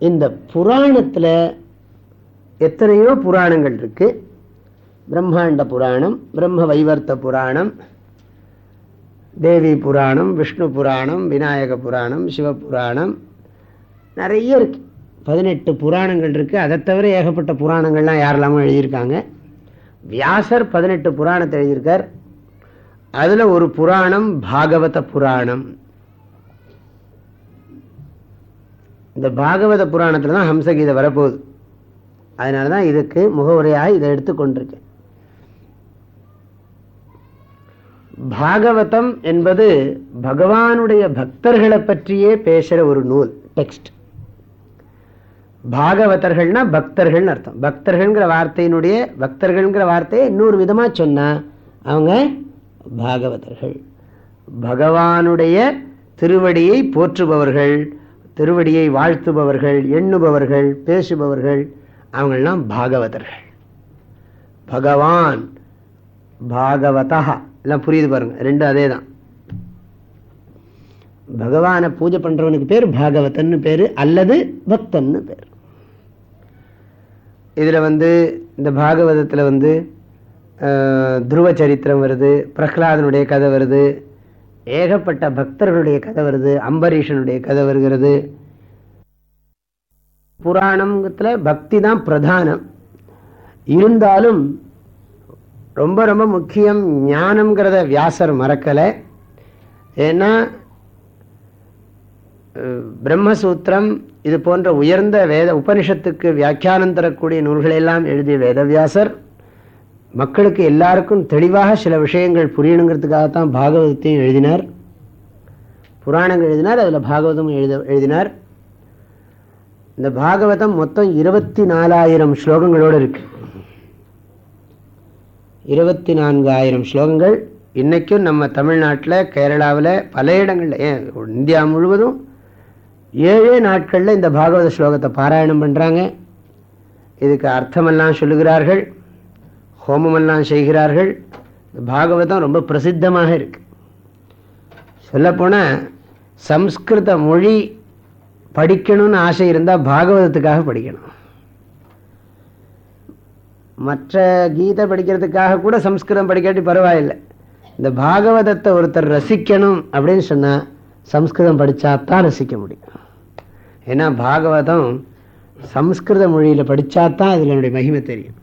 இந்த புராணத்தில் எத்தனையோ புராணங்கள் இருக்குது பிரம்மாண்ட புராணம் பிரம்ம வைவர்த்த புராணம் தேவி புராணம் விஷ்ணு புராணம் விநாயக புராணம் சிவபுராணம் நிறைய இருக்குது பதினெட்டு புராணங்கள் இருக்குது அதை தவிர ஏகப்பட்ட புராணங்கள்லாம் யாரெல்லாமோ எழுதியிருக்காங்க. வியாசர் பதினெட்டு புராணத்தை எழுதியிருக்கார். அதில் ஒரு புராணம் பாகவத புராணம். இந்த பாகவத புராணத்தில் தான் ஹம்சகீதை வரப்போகுது. அதனால தான் இதுக்கு முகவுரையாக இதை எடுத்துக்கொண்டிருக்கேன் பாகவதம் என்பது பகவானுடைய பக்தர்களை பற்றியே பேசுகிற ஒரு நூல் டெக்ஸ்ட் பாகவதர்கள்னா பக்தர்கள்னு அர்த்தம். பக்தர்கள்ங்கிற வார்த்தையினுடைய பக்தர்கள்ங்கிற வார்த்தையை இன்னொரு விதமாக சொன்னா அவங்க பாகவதர்கள். பகவானுடைய திருவடியை போற்றுபவர்கள் திருவடியை வாழ்த்துபவர்கள் எண்ணுபவர்கள் பேசுபவர்கள் அவங்கெல்லாம் பாகவதர்கள். பகவான் பாகவதா எல்லாம் புரியுது பாருங்க ரெண்டும் அதே தான் பகவானை பூஜை பண்றவனுக்கு பேர் பாகவதன்னு பேரு அல்லது பக்தன்னு பேர். இதுல வந்து இந்த பாகவதத்துல வந்து துருவ சரித்திரம் வருது பிரகலாதனுடைய கதை வருது ஏகப்பட்ட பக்தர்களுடைய கதை வருது அம்பரீஷனுடைய கதை வருகிறது. புராணத்துல பக்தி தான் பிரதானம். இருந்தாலும் ரொம்ப ரொம்ப முக்கியம் ஞானம்ங்கிறத வியாசர் மறக்கலை. ஏன்னா பிரம்மசூத்திரம் இது போன்ற உயர்ந்த வேத உபனிஷத்துக்கு வியாக்கியானம் தரக்கூடிய நூல்களெல்லாம் எழுதிய வேதவியாசர். மக்களுக்கு எல்லாருக்கும் தெளிவாக சில விஷயங்கள் புரியணுங்கிறதுக்காகத்தான் பாகவதத்தையும் எழுதினார். புராணங்கள் எழுதினார் அதில் பாகவதம் எழுத எழுதினார். இந்த பாகவதம் மொத்தம் இருபத்தி நாலாயிரம் ஸ்லோகங்களோடு இருக்கு. இருபத்தி நான்காயிரம் ஸ்லோகங்கள். இன்றைக்கும் நம்ம தமிழ்நாட்டில் கேரளாவில் பல இடங்களில் ஏன் இந்தியா முழுவதும் ஏழே நாட்களில் இந்த பாகவத ஸ்லோகத்தை பாராயணம் பண்ணுறாங்க இதுக்கு அர்த்தமெல்லாம் சொல்லுகிறார்கள். ஹோமமெல்லாம் செய்கிறார்கள். பாகவதம் ரொம்ப பிரசித்தமாக இருக்கு. சொல்லப்போனால் சம்ஸ்கிருத மொழி படிக்கணும்னு ஆசை இருந்தால் பாகவதத்துக்காக படிக்கணும். மற்ற கீதை படிக்கிறதுக்காக கூட சம்ஸ்கிருதம் படிக்காட்டி பரவாயில்லை. இந்த பாகவதத்தை ஒருத்தர் ரசிக்கணும் அப்படின்னு சொன்னால் சம்ஸ்கிருதம் படித்தாத்தான் ரசிக்க முடியும். ஏன்னா பாகவதம் சம்ஸ்கிருத மொழியில் படித்தாத்தான் இதனுடைய மகிமை தெரியும்.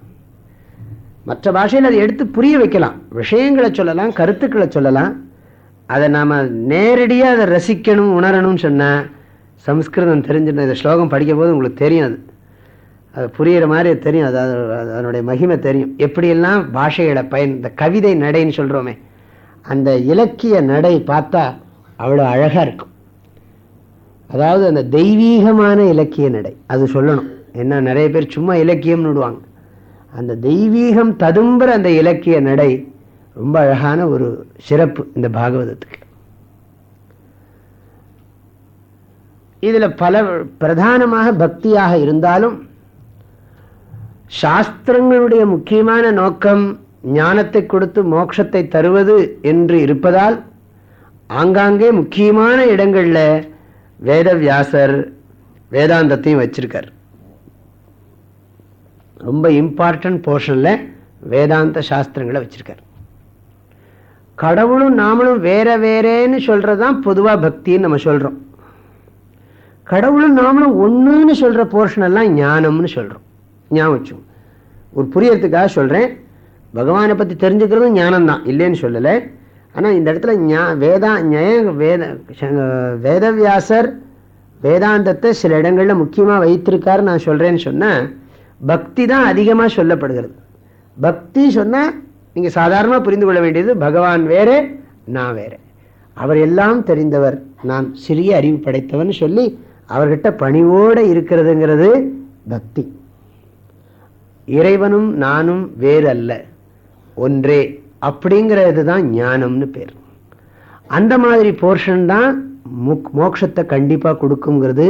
மற்ற பாஷையில் அதை எடுத்து புரிய வைக்கலாம். விஷயங்களை சொல்லலாம் கருத்துக்களை சொல்லலாம். அதை நாம் நேரடியாக அதை ரசிக்கணும் உணரணும்னு சொன்னால் சம்ஸ்கிருதம் தெரிஞ்சுட்டு இந்த ஸ்லோகம் படிக்கும் போது உங்களுக்கு தெரியும் அது. அது புரிகிற மாதிரி தெரியும் அது அது அதனுடைய மகிமை தெரியும். எப்படியெல்லாம் பாஷைகளை பயன் இந்த கவிதை நடைன்னு சொல்கிறோமே அந்த இலக்கிய நடை பார்த்தா அவ்வளோ அழகாக இருக்கும். அதாவது அந்த தெய்வீகமான இலக்கிய நடை அது சொல்லணும். என்ன நிறைய பேர் சும்மா இலக்கியம்னு விடுவாங்க. அந்த தெய்வீகம் ததும்புற அந்த இலக்கிய நடை ரொம்ப அழகான ஒரு சிறப்பு இந்த பாகவதத்துக்கு. இதுல பல பிரதானமாக பக்தியாக இருந்தாலும் சாஸ்திரங்களுடைய முக்கியமான நோக்கம் ஞானத்தை கொடுத்து மோட்சத்தை தருவது என்று இருப்பதால் ஆங்காங்கே முக்கியமான இடங்கள்ல வேதவியாசர் வேதாந்தத்தையும் வச்சிருக்கார். ரொம்ப இம்பார்ட்டன்ட் போர்ஷன்ல வேதாந்த சாஸ்திரங்களை வச்சிருக்கார். கடவுளும் நாமளும் வேற வேறேன்னு சொல்றதுதான் பொதுவா பக்தின்னு நம்ம சொல்றோம். கடவுளும் நாமளும் ஒண்ணுன்னு சொல்ற போர்ஷன் எல்லாம் ஞானம்னு சொல்றோம். ஞாபகம் ஒரு புரியறதுக்காக சொல்றேன். பகவானை பத்தி தெரிஞ்சுக்கிறதும் ஞானம் தான் இல்லைன்னு சொல்லலை. ஆனா இந்த இடத்துல ஞா- வேதா ஞய- வேத வேதவியாசர் வேதாந்தத்தை சில இடங்கள்ல முக்கியமா வைத்திருக்காரு நான் சொல்கிறேன்னு சொன்னால் பக்தி தான் அதிகமா சொல்லப்படுகிறது. பக்தி சொன்னால் நீங்க சாதாரணமா புரிந்து கொள்ள வேண்டியது பகவான் வேறே நான் வேற. அவர் எல்லாம் தெரிந்தவர் நான் சிறிய அறிவு படைத்தவன் சொல்லி அவர்கிட்ட பணிவோட இருக்கிறதுங்கிறது பக்தி. இறைவனும் நானும் வேறு அல்ல ஒன்றே அப்படிங்கிறது தான் ஞானம்னு பேர். அந்த மாதிரி போர்ஷன் தான் முக் மோட்சத்தை கண்டிப்பா கொடுக்குங்கிறது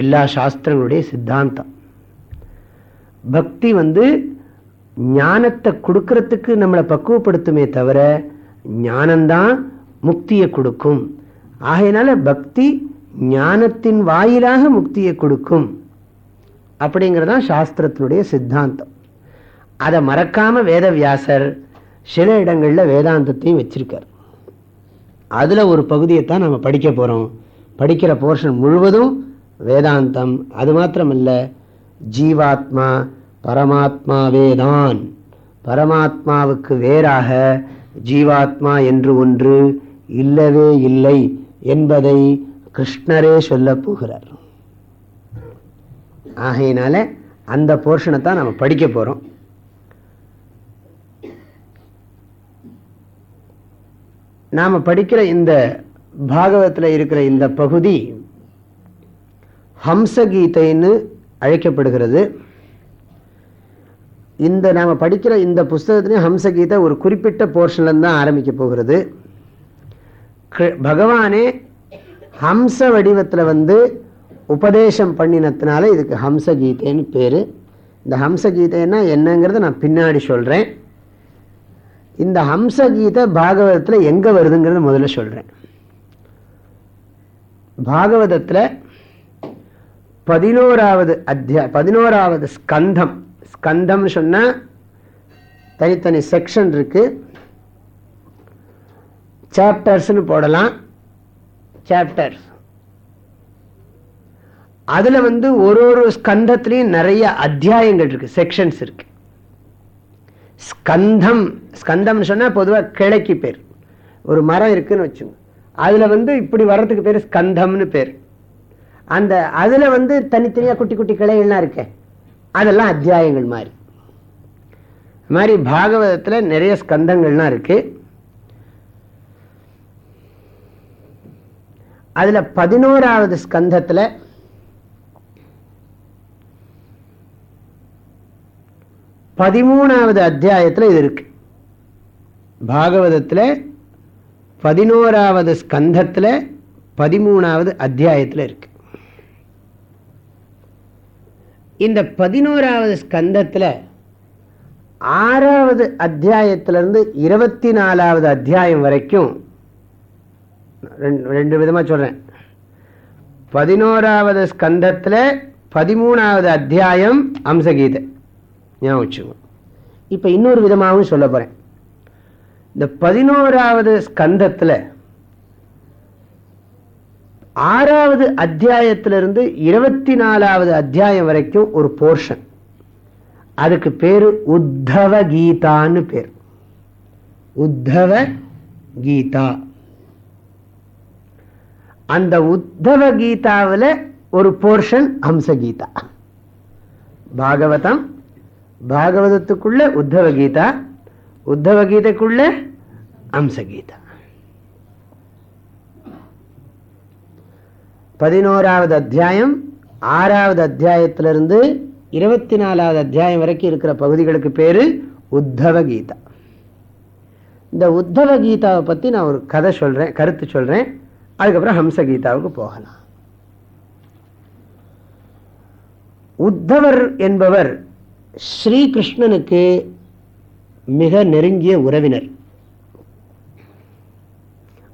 எல்லா சாஸ்திரங்களுடைய சித்தாந்தம். பக்தி வந்து ஞானத்தை கொடுக்கறதுக்கு நம்மளை பக்குவப்படுத்துமே தவிர ஞானம்தான் முக்தியை கொடுக்கும். ஆகையினால பக்தி ஞானத்தின் வாயிலாக முக்தியை கொடுக்கும். அப்படிங்கிறதான் சாஸ்திரத்தினுடைய சித்தாந்தம். அதை மறக்காம வேதவியாசர் சில இடங்களில் வேதாந்தத்தையும் வச்சிருக்கார். அதுல ஒரு பகுதியை தான் நம்ம படிக்க போறோம். படிக்கிற போர்ஷன் முழுவதும் வேதாந்தம். அது மாத்திரமல்ல ஜீவாத்மா பரமாத்மாவேதான் பரமாத்மாவுக்கு வேறாக ஜீவாத்மா என்று ஒன்று இல்லவே இல்லை என்பதை கிருஷ்ணரே சொல்லப் போகிறார். ஆகையினால அந்த போர்ஷனை தான் நம்ம படிக்க போறோம். நாம படிக்கிற இந்த பாகவத்தில் இருக்கிற இந்த பகுதி ஹம்சகீதைன்னு அழைக்கப்படுகிறது. இந்த நாம் படிக்கிற இந்த புஸ்தகத்திலையும் ஹம்சகீதை ஒரு குறிப்பிட்ட போர்ஷன்லேருந்து தான் ஆரம்பிக்க போகிறது பகவானே ஹம்ச வடிவத்தில் வந்து உபதேசம் பண்ணினத்தினால இதுக்கு ஹம்சகீதைன்னு பேர். இந்த ஹம்சகீதைன்னா என்னங்கிறத நான் பின்னாடி சொல்கிறேன் இந்த ஹம்சகீதை பாகவதத்தில் எங்கே வருதுங்கிறத முதல்ல சொல்கிறேன் பாகவதத்தில் பதினோராவது அத்தியா பதினோராவது ஸ்கந்தம். ஸ்கந்தம்னு சொன்னால் தனித்தனி செக்ஷன் இருக்கு. சாப்டர்ஸ்னு போடலாம். சாப்டர்ஸ் அதில் வந்து ஒரு ஒரு ஸ்கந்தத்துலேயும் நிறைய அத்தியாயங்கள் இருக்கு செக்ஷன்ஸ் இருக்கு. ஸ்கந்தம் ஸ்கந்தம்னு சொன்னால் பொதுவாக கிளைக்கு பேர். ஒரு மரம் இருக்குன்னு வச்சுங்க. அதில் வந்து இப்படி வர்றதுக்கு பேர் ஸ்கந்தம்னு பேர். அந்த அதுல வந்து தனித்தனியா குட்டி குட்டி கிளைகள்லாம் இருக்க. அதெல்லாம் அத்தியாயங்கள் மாதிரி. மாதிரி பாகவதத்தில் நிறைய ஸ்கந்தங்கள்லாம் இருக்கு. அதுல பதினோராவது ஸ்கந்தத்தில் பதிமூணாவது அத்தியாயத்தில் இது இருக்கு. பாகவதத்தில் பதினோராவது ஸ்கந்தத்தில் பதிமூணாவது அத்தியாயத்தில் இருக்கு. இந்த பதினோராவது ஸ்கந்தத்தில் ஆறாவது அத்தியாயத்திலிருந்து இருபத்தி நாலாவது அத்தியாயம் வரைக்கும் ரெண்டு விதமாக சொல்கிறேன் பதினோராவது ஸ்கந்தத்தில் பதிமூணாவது அத்தியாயம் அம்சகீதை. ஞாபகம் வச்சுக்கோ. இப்போ இன்னொரு விதமாகவும் சொல்ல போகிறேன் இந்த பதினோராவது ஸ்கந்தத்தில் ஆறாவது அத்தியாயத்திலிருந்து இருபத்தி நாலாவது அத்தியாயம் வரைக்கும் ஒரு போர்ஷன் அதுக்கு பேரு உத்தவ கீதான்னு பேர். உத்தவ கீதா. அந்த உத்தவ கீதாவில் ஒரு போர்ஷன் ஹம்ச கீதா பாகவதம் பாகவதத்துக்குள்ள உத்தவ கீதா உத்தவ கீதைக்குள்ள அம்ச கீதா பதினோராவது அத்தியாயம் ஆறாவது அத்தியாயத்திலிருந்து இருபத்தி நாலாவது அத்தியாயம் வரைக்கும் இருக்கிற பகுதிகளுக்கு பேரு உத்தவ கீதா இந்த உத்தவ கீதாவை பத்தி நான் ஒரு கதை சொல்றேன் கருத்து சொல்றேன். அதுக்கப்புறம் ஹம்ச கீதாவுக்கு போகலாம். உத்தவர் என்பவர் ஸ்ரீகிருஷ்ணனுக்கு மிக நெருங்கிய உறவினர்.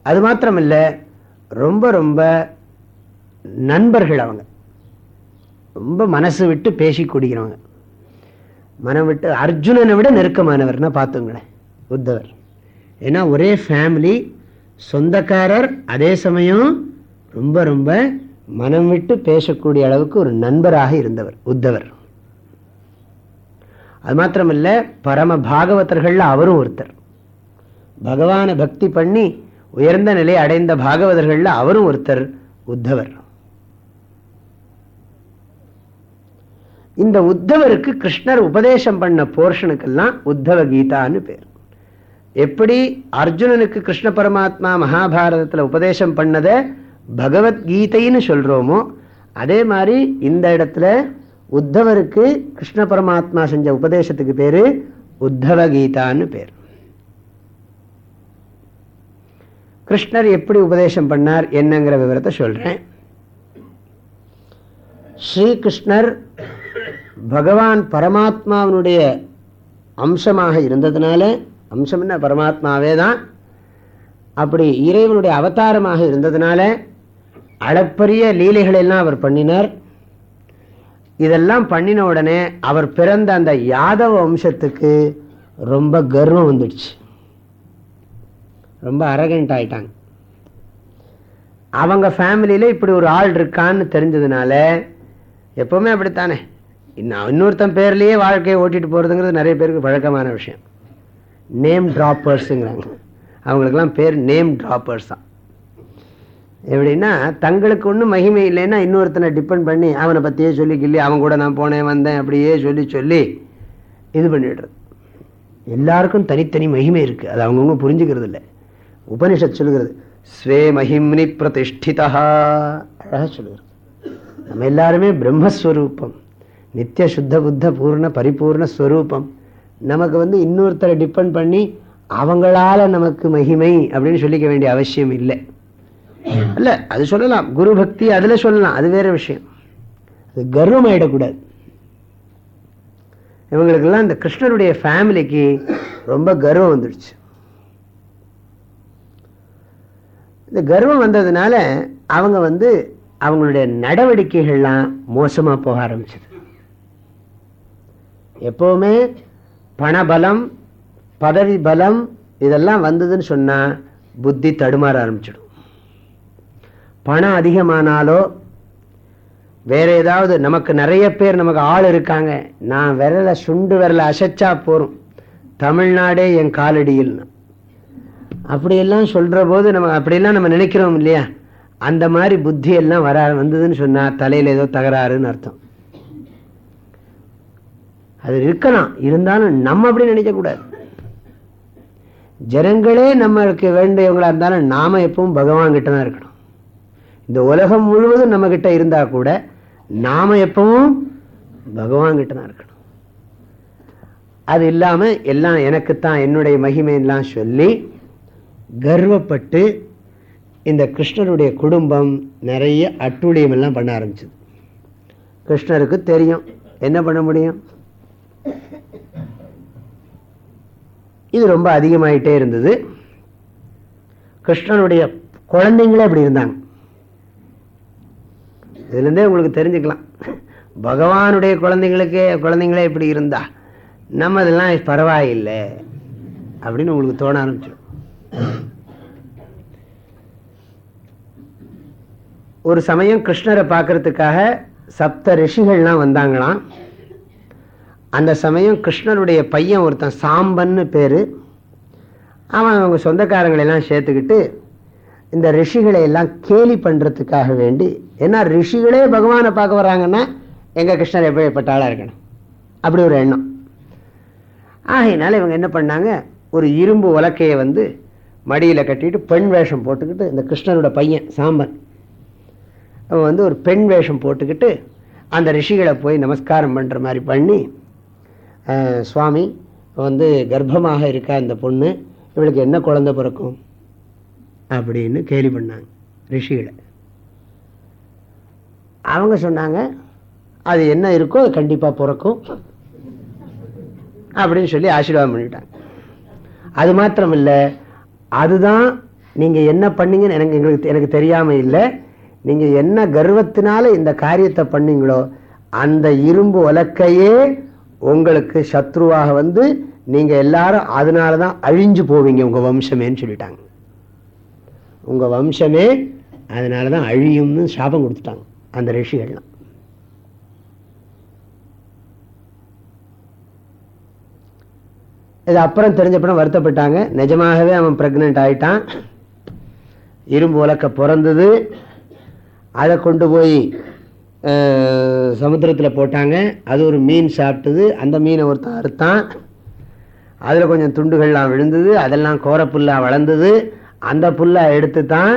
அது மாத்திரமில்லை ரொம்ப ரொம்ப நண்பர்கள் அவங்க. ரொம்ப மனசு விட்டு பேசி குடிக்கிறவங்க. மனம் விட்டு அர்ஜுனனை விட நெருக்கமானவர்னா பார்த்துங்களேன் உத்தவர். ஏன்னா ஒரே ஃபேமிலி சொந்தக்காரர் அதே சமயம் ரொம்ப ரொம்ப மனம் விட்டு பேசக்கூடிய அளவுக்கு ஒரு நண்பராக இருந்தவர் உத்தவர். அது மாத்திரமில்ல பரம பாகவதர்கள் அவரும் ஒருத்தர். பகவானை பக்தி பண்ணி உயர்ந்த நிலை அடைந்த பாகவதர்கள் அவரும் ஒருத்தர் உத்தவர். இந்த உத்தவருக்கு கிருஷ்ணர் உபதேசம் பண்ண போர்ஷனுக்கெல்லாம் உத்தவ கீதான்னு பேர். எப்படி அர்ஜுனனுக்கு கிருஷ்ண பரமாத்மா மகாபாரதத்தில் உபதேசம் பண்ணத பகவத்கீதைன்னு சொல்றோமோ அதே மாதிரி இந்த இடத்துல உத்தவருக்கு கிருஷ்ண பரமாத்மா செஞ்ச உபதேசத்துக்கு பேரு உத்தவ கீதான்னு பேர். கிருஷ்ணர் எப்படி உபதேசம் பண்ணார் என்னங்கிற விவரத்தை சொல்றேன். ஸ்ரீகிருஷ்ணர் பகவான் பரமாத்மாவினுடைய அம்சமாக இருந்ததுனால அம்சம்னா பரமாத்மாவே தான். அப்படி இறைவனுடைய அவதாரமாக இருந்ததுனால அளப்பரிய லீலைகள் எல்லாம் அவர் பண்ணினார். இதெல்லாம் பண்ணின உடனே அவர் பிறந்த அந்த யாதவ வம்சத்துக்கு ரொம்ப கர்வம் வந்துடுச்சு. ரொம்ப அரகண்ட் ஆயிட்டாங்க. அவங்க ஃபேமிலியில இப்படி ஒரு ஆள் இருக்கான்னு தெரிஞ்சதுனால எப்பவுமே அப்படித்தானே? இன்னும் இன்னொருத்தன் பேர்லேயே வாழ்க்கையை ஓட்டிட்டு போகிறதுங்கிறது நிறைய பேருக்கு பழக்கமான விஷயம். நேம் ட்ராப்பர்ஸுங்கிறாங்க அவங்களுக்கெல்லாம் பேர் நேம் ட்ராப்பர்ஸ் தான். எப்படின்னா தங்களுக்கு ஒன்றும் மகிமை இல்லைன்னா இன்னொருத்தனை டிபெண்ட் பண்ணி அவனை பற்றியே சொல்லி கிள்ளி அவன் கூட நான் போனேன் வந்தேன் அப்படியே சொல்லி சொல்லி இது பண்ணிடுறது. எல்லாருக்கும் தனித்தனி மகிமை இருக்குது அது அவங்கவுங்க புரிஞ்சுக்கிறது இல்லை உபனிஷத் சொல்லுகிறது ஸ்வே மகிம்னி பிரதிஷ்டிதா அழகாக சொல்லுகிறது. நம்ம எல்லாருமே பிரம்மஸ்வரூபம். நித்திய சுத்த புத்த பூர்ண பரிபூர்ண ஸ்வரூபம். நமக்கு வந்து இன்னொருத்தரை டிபெண்ட் பண்ணி அவங்களால நமக்கு மகிமை அப்படின்னு சொல்லிக்க வேண்டிய அவசியம் இல்லை. இல்ல அது சொல்லலாம். குரு பக்தி அதுல சொல்லலாம். அது வேற விஷயம். அது கர்வம் ஆயிடக்கூடாது இவங்களுக்கெல்லாம் இந்த கிருஷ்ணருடைய ஃபேமிலிக்கு ரொம்ப கர்வம் வந்துடுச்சு. இந்த கர்வம் வந்ததுனால அவங்க வந்து அவங்களுடைய நடவடிக்கைகள்லாம் மோசமா போக ஆரம்பிச்சது. எப்பவுமே பணபலம் பதவி பலம் இதெல்லாம் வந்ததுன்னு சொன்னால் புத்தி தடுமாற ஆரம்பிச்சிடும். பணம் அதிகமானாலோ வேற ஏதாவது நமக்கு நிறைய பேர் நமக்கு ஆள் இருக்காங்க. நான் விரலை சுண்டு விரலை அசைச்சா போகிறோம் தமிழ்நாடே என் காலடியில் அப்படியெல்லாம் சொல்கிற போது நம்ம அப்படியெல்லாம் நம்ம நினைக்கிறோம் இல்லையா? அந்த மாதிரி புத்தியெல்லாம் வரா வர வந்ததுன்னு சொன்னால் தலையில் ஏதோ தகராறுன்னு அர்த்தம். அது இருக்கலாம் இருந்தாலும் நம்ம அப்படி நினைக்க கூடாது. ஜனங்களே நம்மளுக்கு வேண்டியவங்களா இருந்தாலும் நாம எப்பவும் பகவான் கிட்ட தான் இருக்கணும். இந்த உலகம் முழுவதும் நம்ம கிட்ட இருந்தா கூட நாம எப்பவும் பகவான் கிட்ட தான் இருக்கணும். அது இல்லாம எல்லாம் எனக்குத்தான் என்னுடைய மகிமையெல்லாம் சொல்லி கர்வப்பட்டு இந்த கிருஷ்ணருடைய குடும்பம் நிறைய அட்டுழியம் எல்லாம் பண்ண ஆரம்பிச்சது. கிருஷ்ணருக்கு தெரியும். என்ன பண்ண முடியும்? இது ரொம்ப அதிகமாயிட்டே இருந்தது. கிருஷ்ணனுடைய குழந்தைங்களே அப்படி இருந்தாங்க. இதுலேருந்தே உங்களுக்கு தெரிஞ்சுக்கலாம். பகவானுடைய குழந்தைங்களுக்கே குழந்தைங்களே இப்படி இருந்தா நம்ம இதெல்லாம் பரவாயில்லை அப்படின்னு உங்களுக்கு தோண ஆரம்பிச்சிடும். ஒரு சமயம் கிருஷ்ணரை பார்க்கறதுக்காக சப்த ரிஷிகள்லாம் வந்தாங்களாம். அந்த சமயம் கிருஷ்ணனுடைய பையன் ஒருத்தன் சாம்பன்னு பேர். அவன் அவங்க சொந்தக்காரங்களெல்லாம் சேர்த்துக்கிட்டு இந்த ரிஷிகளை எல்லாம் கேலி பண்ணுறதுக்காக வேண்டி ஏன்னா ரிஷிகளே பகவானை பார்க்க வராங்கன்னா எங்கள் கிருஷ்ணர் எப்படிப்பட்ட ஆளா இருக்கணும்? அப்படி ஒரு எண்ணம். ஆகையினால இவங்க என்ன பண்ணாங்க? ஒரு இரும்பு உலக்கையை வந்து மடியில் கட்டிட்டு பெண் வேஷம் போட்டுக்கிட்டு இந்த கிருஷ்ணனோட பையன் சாம்பன் அவன் வந்து ஒரு பெண் வேஷம் போட்டுக்கிட்டு அந்த ரிஷிகளை போய் நமஸ்காரம் பண்ணுற மாதிரி பண்ணி சுவாமி வந்து கர்ப்பமாக இருக்கா இந்த பொண்ணு? இவளுக்கு என்ன குழந்தை பிறக்கும்? அப்படின்னு கேலி பண்ணாங்க ரிஷிகளை. அவங்க சொன்னாங்க அது என்ன இருக்கோ அது கண்டிப்பா பிறக்கும். அப்படின்னு சொல்லி ஆசீர்வாதம் பண்ணிட்டாங்க. அது மாத்திரம் இல்லை அதுதான் நீங்க என்ன பண்ணீங்கன்னு எனக்கு எங்களுக்கு எனக்கு தெரியாம இல்லை. நீங்க என்ன கர்வத்தினால இந்த காரியத்தை பண்ணீங்களோ அந்த இரும்பு உலக்கையே உங்களுக்கு சத்ருவாக வந்து நீங்கள் எல்லாரும் அதனால தான் அழிஞ்சு போவீங்க உங்கள் வம்சமேன்னு சொல்லிட்டாங்க. உங்கள் வம்சமே அதனால தான் அழியும்னு சாபம் கொடுத்துட்டாங்க அந்த ரிஷிகள்லாம். இது அப்புறம் தெரிஞ்சப்பறம் வருத்தப்பட்டாங்க. நிஜமாகவே அவன் ப்ரெக்னென்ட் ஆகிட்டான் இரும்பு உலக்க பிறந்தது. அதை கொண்டு போய் சமுத்திரத்தில் போட்டாங்க. அது ஒரு மீன் சாப்பிட்டது. அந்த மீனை ஒருத்தன் அறுத்தான். அதில் கொஞ்சம் துண்டுகள்லாம் விழுந்தது. அதெல்லாம் கோரப்புல்லாக வளர்ந்தது. அந்த புல்லை எடுத்து தான்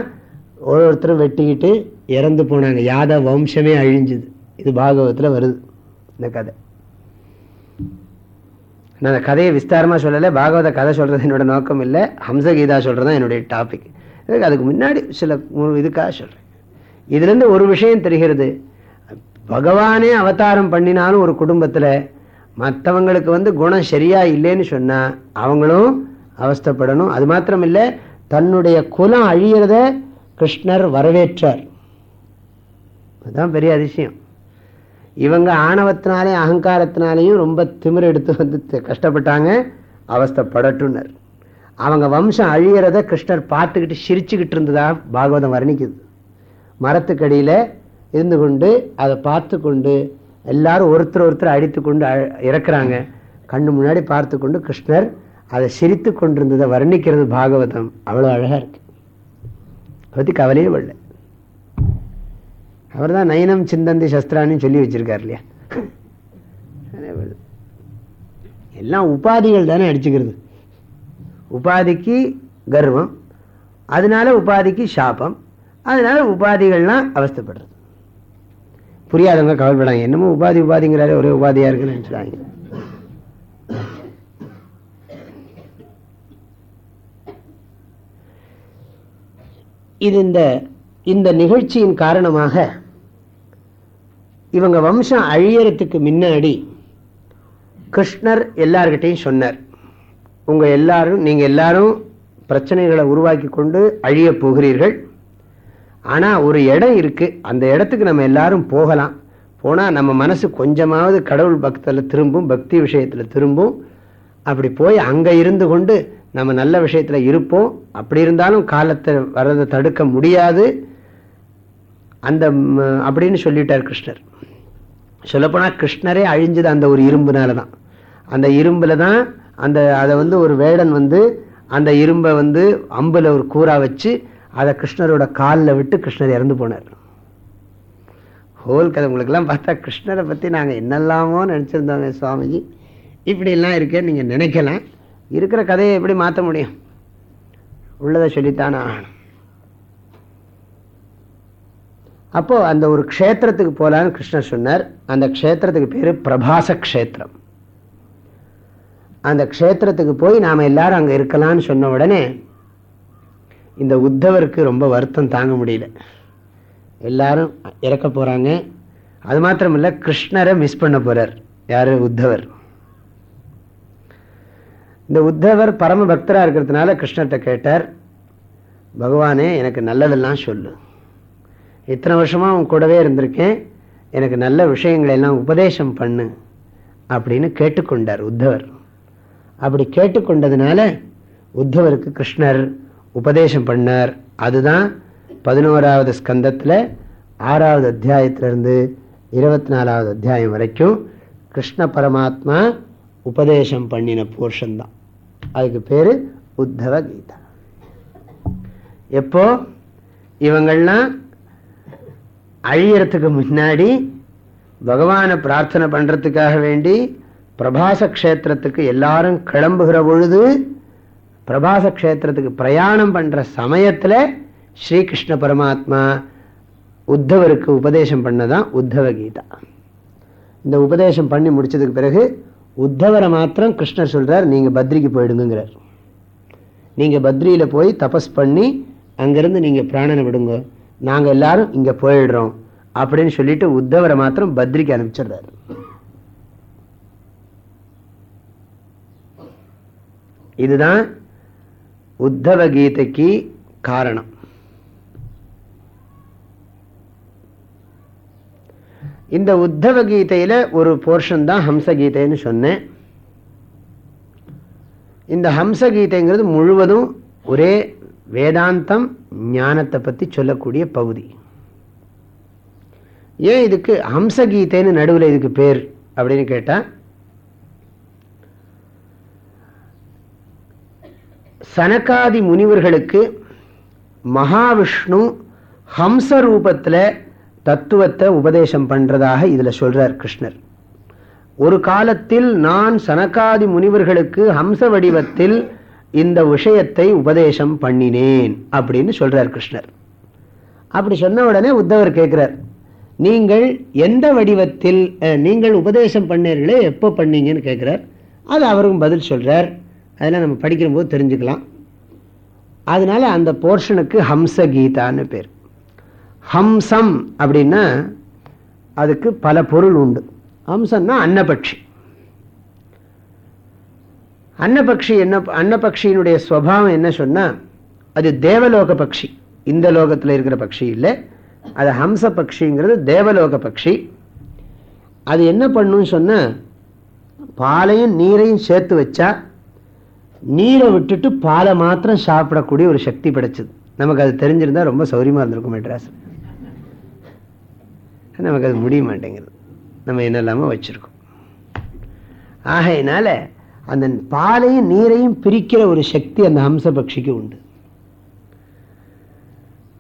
ஒரு ஒருத்தரும் வெட்டிக்கிட்டு இறந்து போனாங்க. யாதவ வம்சமே அழிஞ்சுது. இது பாகவத்தில் வருது இந்த கதை. நான் அந்த கதையை விஸ்தாரமாக சொல்லலை. பாகவத கதை சொல்கிறது என்னோட நோக்கம் இல்லை. ஹம்சகீதா சொல்கிறது தான் என்னுடைய டாபிக் அதுக்கு முன்னாடி சில இதுக்காக சொல்கிறேன் இதுலேருந்து ஒரு விஷயம் தெரிகிறது. பகவானே அவதாரம் பண்ணினாலும் ஒரு குடும்பத்தில் மற்றவங்களுக்கு வந்து குணம் சரியா இல்லைன்னு சொன்னால் அவங்களும் அவஸ்தைப்படணும். அது மாத்திரம் இல்லை தன்னுடைய குலம் அழியிறத கிருஷ்ணர் வரவேற்றார். அதுதான் பெரிய அதிசயம். இவங்க ஆணவத்தினாலே அகங்காரத்தினாலேயும் ரொம்ப திமிர் எடுத்து வந்து கஷ்டப்பட்டாங்க அவஸ்தப்படட்டுனர் அவங்க வம்சம் அழியிறத கிருஷ்ணர் பார்த்துக்கிட்டு சிரிச்சுக்கிட்டு இருந்ததா பாகவதம் வர்ணிக்குது. மரத்துக்கடியில் இருந்து கொண்டு அதை பார்த்து கொண்டு எல்லாரும் ஒருத்தர் ஒருத்தர் அடித்து கொண்டு அழ- இறக்குறாங்க. கண்ணு முன்னாடி பார்த்து கொண்டு கிருஷ்ணர் அதை சிரித்து கொண்டிருந்ததை வர்ணிக்கிறது பாகவதம். அவ்வளோ அழகா இருக்கு. அதை பத்தி கவலையே இல்லை அவர் தான் நயனம் சிந்தந்தி சஸ்திரான்னு சொல்லி வச்சிருக்காரு இல்லையா? எல்லாம் உபாதிகள் தானே அடிச்சுக்கிறது. உபாதிக்கு கர்வம் அதனால உபாதிக்கு சாபம் அதனால உபாதிகள்லாம் அவஸ்தப்படுறது. புரியாதவங்க கவலைப்படாங்க என்னமோ உபாதி உபாதிங்கிறாரு ஒரே உபாதியா இருக்குன்னு நினைச்சுறாங்க இது இந்த இந்த நிகழ்ச்சியின் காரணமாக இவங்க வம்சம் அழியறதுக்கு முன்னாடி கிருஷ்ணர் எல்லார்கிட்டையும் சொன்னார். உங்க எல்லாரும் நீங்க எல்லாரும் பிரச்சனைகளை உருவாக்கி கொண்டு அழிய போகிறீர்கள். ஆனால் ஒரு இடம் இருக்கு. அந்த இடத்துக்கு நம்ம எல்லாரும் போகலாம். போனால் நம்ம மனசு கொஞ்சமாவது கடவுள் பக்தத்துல திரும்பும் பக்தி விஷயத்துல திரும்பும். அப்படி போய் அங்கே இருந்து கொண்டு நம்ம நல்ல விஷயத்துல இருப்போம். அப்படி இருந்தாலும் காலத்தை வர்றதை தடுக்க முடியாது. அந்த அப்படின்னு சொல்லிட்டார் கிருஷ்ணர். சொல்லப்போனால் கிருஷ்ணரே அழிஞ்சது அந்த ஒரு இரும்புனால தான். அந்த இரும்புல தான் அந்த அதை வந்து ஒரு வேடன் வந்து அந்த இரும்பை வந்து அம்பில் ஒரு கூறா வச்சு அதை கிருஷ்ணரோட காலில் விட்டு கிருஷ்ணர் இறந்து போனார். ஹோல் கதை உங்களுக்கெல்லாம் பார்த்தா கிருஷ்ணரை பற்றி நாங்கள் என்னெல்லாமோ நினச்சிருந்தோங்க சுவாமிஜி. இப்படிலாம் இருக்கேன்னு நீங்கள் நினைக்கலாம். இருக்கிற கதையை எப்படி மாற்ற முடியும்? உள்ளதை சொல்லித்தானே? ஆகணும் அப்போ அந்த ஒரு க்ஷேத்திரத்துக்கு போகலான்னு கிருஷ்ணர் சொன்னார். அந்த க்ஷேத்திரத்துக்கு பேரு பிரபாச க்ஷேத்திரம். அந்த க்ஷேத்திரத்துக்கு போய் நாம எல்லாரும் அங்க இருக்கலாம்னு சொன்ன உடனே இந்த உத்தவருக்கு ரொம்ப வருத்தம் தாங்க முடியல. எல்லாரும் இறக்க போறாங்க. அது மாத்திரம் கிருஷ்ணரை மிஸ் பண்ண போகிறார் யாரு? உத்தவர். இந்த உத்தவர் பரம பக்தராக இருக்கிறதுனால கிருஷ்ணர்கிட்ட கேட்டார் பகவானே எனக்கு நல்லதெல்லாம் சொல்லு. இத்தனை வருஷமா உன் கூடவே இருந்திருக்கேன். எனக்கு நல்ல விஷயங்களை எல்லாம் உபதேசம் பண்ணு. அப்படின்னு கேட்டுக்கொண்டார் உத்தவர். அப்படி கேட்டுக்கொண்டதுனால உத்தவருக்கு கிருஷ்ணர் உபதேசம் பண்ணார். அதுதான் பதினோராவது ஸ்கந்தத்துல ஆறாவது அத்தியாயத்திலிருந்து இருபத்தி நாலாவது அத்தியாயம் வரைக்கும் கிருஷ்ண பரமாத்மா உபதேசம் பண்ணின போர்ஷன் தான். அதுக்கு பேர் உத்தவ கீதா. எப்போ? இவங்கள்லாம் அழியறதுக்கு முன்னாடி பகவானை பிரார்த்தனை பண்றதுக்காக வேண்டி பிரபாச கஷேத்திரத்துக்கு எல்லாரும் கிளம்புகிற பொழுது பிரபாச க்ஷேத்திரத்துக்கு பிரயாணம் பண்ற சமயத்துல ஸ்ரீகிருஷ்ண பரமாத்மா உத்தவருக்கு உபதேசம் பண்ணதான் உத்தவ கீதா. இந்த உபதேசம் பண்ணி முடிச்சதுக்கு பிறகு உத்தவரை மாத்திரம் கிருஷ்ணர் சொல்கிறார் நீங்க பத்ரிக்கு போயிடுங்கிறார் நீங்க பத்ரியில போய் தபஸ் பண்ணி அங்கிருந்து நீங்க பிராணனை விடுங்க. நாங்க எல்லாரும் இங்க போயிடுறோம். அப்படின்னு சொல்லிட்டு உத்தவரை மாத்திரம் பத்ரிக்கு அனுப்பிச்சிடுறாரு. இதுதான் உத்தவ கீதைக்கு காரணம் இந்த உத்தவ கீதையில ஒரு போர்ஷன் தான் ஹம்ச கீதைன்னு சொன்னேன் இந்த ஹம்ச கீதைங்கிறது முழுவதும் ஒரே வேதாந்தம் ஞானத்தை பத்தி சொல்லக்கூடிய பகுதி ஏன் இதுக்கு ஹம்ச கீதைன்னு நடுவில் இதுக்கு பேர் அப்படின்னு கேட்டால் சனகாதி முனிவர்களுக்கு மகாவிஷ்ணு ஹம்ச ரூபத்தில் தத்துவத்தை உபதேசம் பண்ணுறதாக இதில் சொல்கிறார் கிருஷ்ணர். ஒரு காலத்தில் நான் சனகாதி முனிவர்களுக்கு ஹம்ச வடிவத்தில் இந்த விஷயத்தை உபதேசம் பண்ணினேன் அப்படின்னு சொல்றார் கிருஷ்ணர். அப்படி சொன்ன உடனே உத்தவர் கேட்கிறார் நீங்கள் எந்த வடிவத்தில் நீங்கள் உபதேசம் பண்ணீர்களே எப்போ பண்ணீங்கன்னு கேட்கிறார் அது அவருக்கும் பதில் சொல்றார். அதெல்லாம் நம்ம படிக்கிற போது தெரிஞ்சுக்கலாம். அதனால அந்த போர்ஷனுக்கு ஹம்ச கீதான்னு பேர். ஹம்சம் அப்படின்னா அதுக்கு பல பொருள் உண்டு. ஹம்சம்னா அன்னபக்ஷி. அன்னபக்ஷி என்ன அன்னபக்ஷியினுடைய ஸ்வபாவம் என்ன சொன்னால் அது தேவலோக பக்ஷி. இந்த லோகத்தில் இருக்கிற பக்ஷி இல்லை. அது ஹம்ச பக்ஷிங்கிறது தேவலோக பக்ஷி. அது என்ன பண்ணுன்னு சொன்னால் பாலையும் நீரையும் சேர்த்து வச்சா நீரை விட்டுட்டு பாலை மாத்திரம் சாப்பிடக்கூடிய ஒரு சக்தி படைச்சது. நமக்கு அது தெரிஞ்சிருந்தா ரொம்ப சௌரியமா இருந்திருக்கும் மெட்ராஸ் நமக்கு அது முடிய மாட்டேங்கிறது நம்ம என்னெல்லாமோ வச்சிருக்கோம். ஆகையினால அந்த பாலையும் நீரையும் பிரிக்கிற ஒரு சக்தி அந்த ஹம்ச பக்ஷிக்கு உண்டு.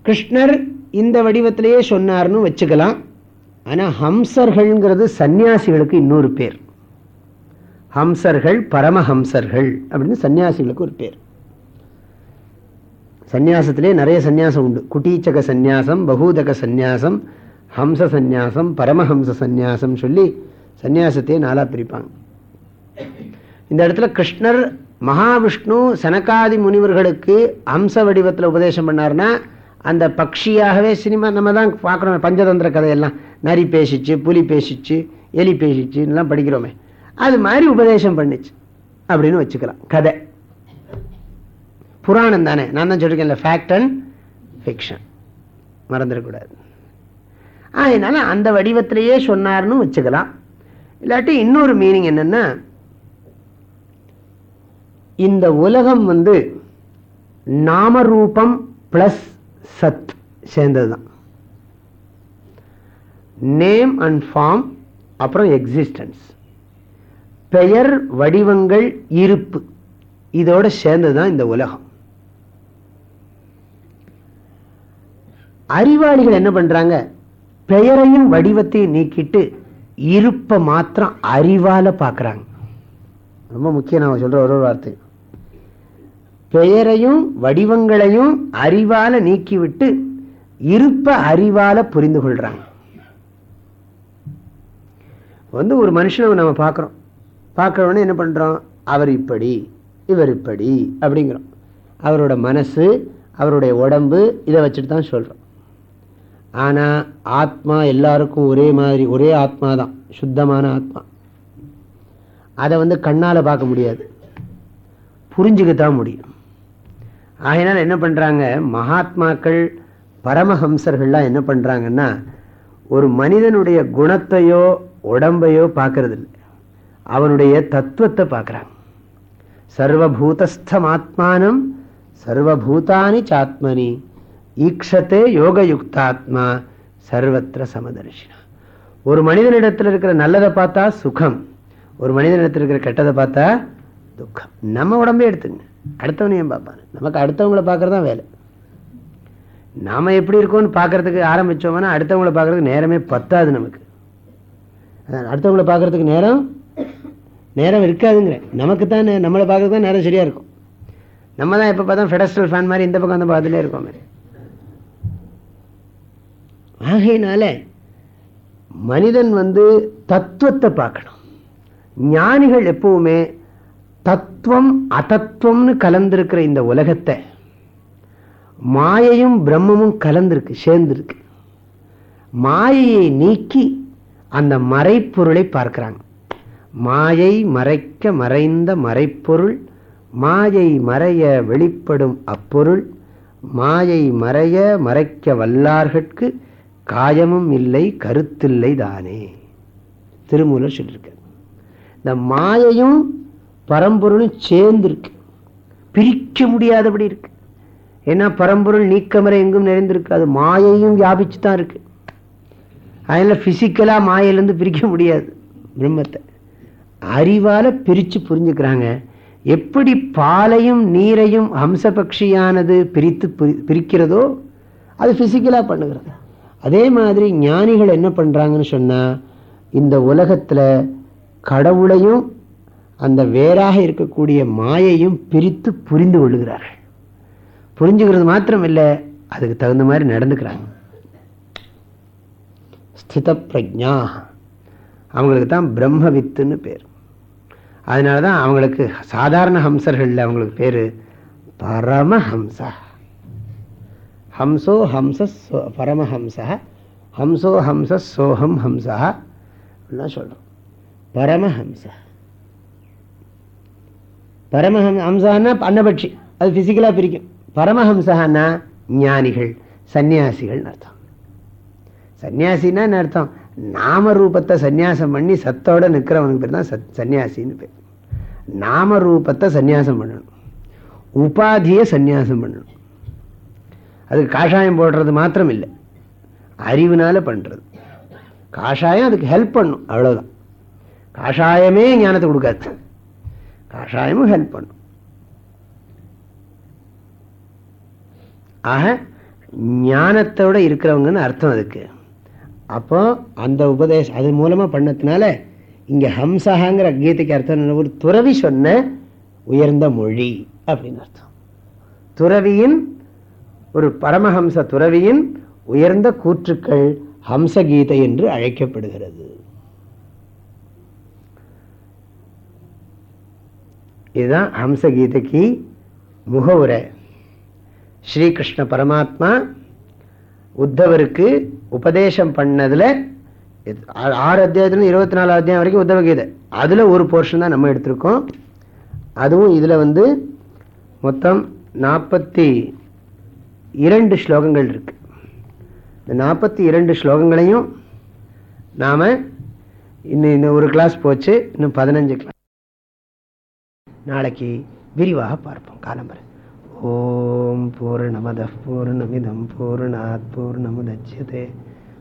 கிருஷ்ணர் இந்த வடிவத்திலேயே சொன்னார்னு வச்சுக்கலாம். ஆனா ஹம்சர்கள்ங்கிறது சன்னியாசிகளுக்கு இன்னொரு பேர். ஹம்சர்கள் பரமஹம்சர்கள் அப்படின்னு சன்னியாசிகளுக்கு ஒரு பேர். சந்நியாசத்திலே நிறைய சந்நியாசம் உண்டு. குட்டீச்சக சந்நியாசம் பகூதக சந்நியாசம் ஹம்ச சந்நியாசம் பரமஹம்ச சந்நியாசம் சொல்லி சந்நியாசத்தையே நாளா பிரிப்பாங்க. இந்த இடத்துல கிருஷ்ணர் மகாவிஷ்ணு சனகாதி முனிவர்களுக்கு அம்ச வடிவத்தில் உபதேசம் பண்ணார்னா அந்த பக்ஷியாகவே சினிமா நம்ம தான் பார்க்குறோம் பஞ்சதந்திர கதையெல்லாம். நரி பேசிச்சு புலி பேசிச்சு எலி பேசிச்சு எல்லாம் படிக்கிறோமே. அது மாதிரி உபதேசம் பண்ணிச்சு அப்படின்னு வச்சுக்கலாம். கதை. புராணம் தானே. நான் தான் சொல்லியிருக்கேன் ஃபேக்ட் அண்ட் ஃபிக்ஷன் மறந்துடக்கூடாது அதனால அந்த வடிவத்திலேயே சொன்னார்னு வச்சுக்கலாம். இல்லாட்டி இன்னொரு மீனிங் என்னன்னா இந்த உலகம் வந்து நாமரூபம் பிளஸ் சத் சேர்ந்தது தான் நேம் அண்ட் ஃபார்ம் அப்புறம் எக்ஸிஸ்டன்ஸ் பெயர் வடிவங்கள் இருப்பு. இதோட சேர்ந்ததுதான் இந்த உலகம். அறிவாளிகள் என்ன பண்றாங்க? பெயரையும் வடிவத்தையும் நீக்கிட்டு இருப்பை மாத்திரம் அறிவால பாக்குறாங்க ரொம்ப முக்கியம் நான் சொல்ற ஒரு ஒரு வார்த்தை. பெயரையும் வடிவங்களையும் அறிவால நீக்கிவிட்டு இருப்ப அறிவால புரிந்து கொள்றாங்க. வந்து ஒரு மனுஷனை நம்ம பார்க்குறோம். பார்க்குறவொடனே என்ன பண்றோம் அவர் இப்படி இவர் இப்படி அப்படிங்கிறோம் அவரோட மனசு அவருடைய உடம்பு இதை வச்சுட்டு தான் சொல்றோம் ஆனா ஆத்மா எல்லாருக்கும் ஒரே மாதிரி ஒரே ஆத்மா தான் சுத்தமான ஆத்மா. அதை வந்து கண்ணால பார்க்க முடியாது. புரிஞ்சுக்கத்தான் முடியும். ஆகினால் என்ன பண்றாங்க? மகாத்மாக்கள் பரமஹம்சர்கள்லாம் என்ன பண்றாங்கன்னா ஒரு மனிதனுடைய குணத்தையோ உடம்பையோ பார்க்கறதில்லை. அவனுடைய தத்துவத்தை பார்க்கறாங்க சர்வபூதஸ்தமாத்மானம் சர்வபூதானி சாத்மனி ஈக்ஷத்தே யோகயுக்தாத்மா சர்வத்திர சமதர்ஷினா. ஒரு மனிதனிடத்தில் இருக்கிற நல்லதை பார்த்தா சுகம் ஒரு மனிதனிடத்தில் இருக்கிற கெட்டதை பார்த்தா துக்கம். நம்ம உடம்பே எடுத்துங்க அடுத்தவனையும் பார்ப்பான்? நமக்கு அடுத்தவங்களை பார்க்கறதான் வேலை. நாம எப்படி இருக்கோம்னு பார்க்கறதுக்கு ஆரம்பித்தோம்னா அடுத்தவங்களை பார்க்கறதுக்கு நேரமே பத்தாது நமக்கு. அதான் அடுத்தவங்களை பார்க்கறதுக்கு நேரம் நேரம் இருக்காதுங்கிறேன் நமக்கு தான் நம்மளை பார்க்க தான் நேரம் சரியா இருக்கும். நம்ம தான் எப்போ பார்த்தா ஃபெடஸ்டல் ஃபேன் மாதிரி இந்த பக்கம் அந்த பார்த்துட்டே மாதிரி ஆகையினால மனிதன் வந்து தத்துவத்தை பார்க்கணும். ஞானிகள் எப்பவுமே தத்துவம் அதத்துவம்னு கலந்திருக்கிற இந்த உலகத்தை மாயையும் பிரம்மமும் கலந்திருக்கு சேர்ந்திருக்கு. மாயையை நீக்கி அந்த மறைப்பொருளை பார்க்கிறாங்க. மாயை மறைக்க மறைந்த மறைப்பொருள் மாயை மறைய வெளிப்படும் அப்பொருள் மாயை மறைய மறைக்க வல்லார்கட்கு காயமும் இல்லை கருத்தில்லை தானே. திருமூலர் சொல்லியிருக்க இந்த மாயையும் பரம்பொருளும் சேர்ந்திருக்கு. பிரிக்க முடியாதபடி இருக்கு. ஏன்னா பரம்பொருள் நீக்கமறை எங்கும் நிறைந்திருக்கு. அது மாயையும் வியாபிச்சு தான் இருக்கு. அதனால பிசிக்கலாக மாயிலேருந்து பிரிக்க முடியாது. பிரம்மத்தை. அறிவால பிரிச்சு புரிஞ்சுக்கிறாங்க. எப்படி பாலையும் நீரையும் ஹம்சபக்ஷியானது பிரித்து பிரிக்கிறதோ அது பிசிக்கலா பண்ணுகிறது. அதே மாதிரி ஞானிகள் என்ன பண்றாங்கன்னு சொன்னா இந்த உலகத்துல கடவுளையும் அந்த வேறாக இருக்கக்கூடிய மாயையும் பிரித்து புரிந்து கொள்ளுகிறார்கள். புரிஞ்சுக்கிறது மாத்திரம் இல்லை அதுக்கு தகுந்த மாதிரி நடந்துக்கிறாங்க. ஸ்தித பிரஜா அவங்களுக்கு தான் பிரம்மவித்துன்னு பேர். அதனால தான் அவங்களுக்கு சாதாரண ஹம்சர்கள் அவங்களுக்கு பேர் பரமஹம்சா. ஹம்சோ ஹம்ச சோ- பரமஹம்சா. ஹம்சோ ஹம்ச சோஹம் ஹம்சா அப்படிலாம் சொல்கிறோம் பரமஹம்சா. பரமஹம் ஹம்சான்னா அன்னபட்சி. அது ஃபிசிக்கலாக பிரிக்கும். பரமஹம்சான்னா ஞானிகள் சன்னியாசிகள்னு அர்த்தம். சன்னியாசின்னா என்ன அர்த்தம்? நாம ரூபத்தை சந்நியாசம் பண்ணி சத்தோட நிற்கிறவனுக்கு பேர் தான் சத் சன்னியாசின்னு பேர். நாம ரூபத்தை சந்நியாசம் பண்ணணும். உபாதியை சந்நியாசம் பண்ணணும். அதுக்கு காஷாயம் போடுறது மாத்திரம் இல்லை அறிவுனால பண்றது. காஷாயம் அதுக்கு ஹெல்ப் பண்ணும் அவ்வளவுதான். காஷாயமே ஞானத்தை கொடுக்காது. காஷாயமும் ஹெல்ப் பண்ணும். ஆக ஞானத்தோட இருக்கிறவங்கன்னு அர்த்தம் அதுக்கு. அப்போ அந்த உபதேசம் அது மூலமா பண்ணதுனால இங்க ஹம்சகாங்கிற கீதைக்கு அர்த்தம் என்ன? ஒரு துறவி சொன்ன உயர்ந்த மொழி அப்படின்னு அர்த்தம். துறவியின் ஒரு பரமஹம்ச துறவியின் உயர்ந்த கூற்றுக்கள் ஹம்சகீதை என்று அழைக்கப்படுகிறது. இதுதான் ஹம்சகீதைக்கு முகவுரை. ஸ்ரீகிருஷ்ண பரமாத்மா உத்தவருக்கு உபதேசம் பண்ணதுல ஆறு அத்தியாயத்துல இருபத்தி நாலு அத்தியாயம் வரைக்கும் உத்தவ அதுல ஒரு போர்ஷன் தான் நம்ம எடுத்திருக்கோம். அதுவும் இதுல வந்து மொத்தம் நாற்பத்தி இரண்டு ஸ்லோகங்கள் இருக்கு. இந்த நாற்பத்தி இரண்டு ஸ்லோகங்களையும் நாம இன்னும் இன்னும் ஒரு கிளாஸ் போச்சு. இன்னும் பதினஞ்சு கிளாஸ் நாளைக்கு விரிவாக பார்ப்போம். காலம்பரை ஓம் பூர்ணமத பூர்ணமிதம் பூர்ணாத் பூர்ணமுதச்சதே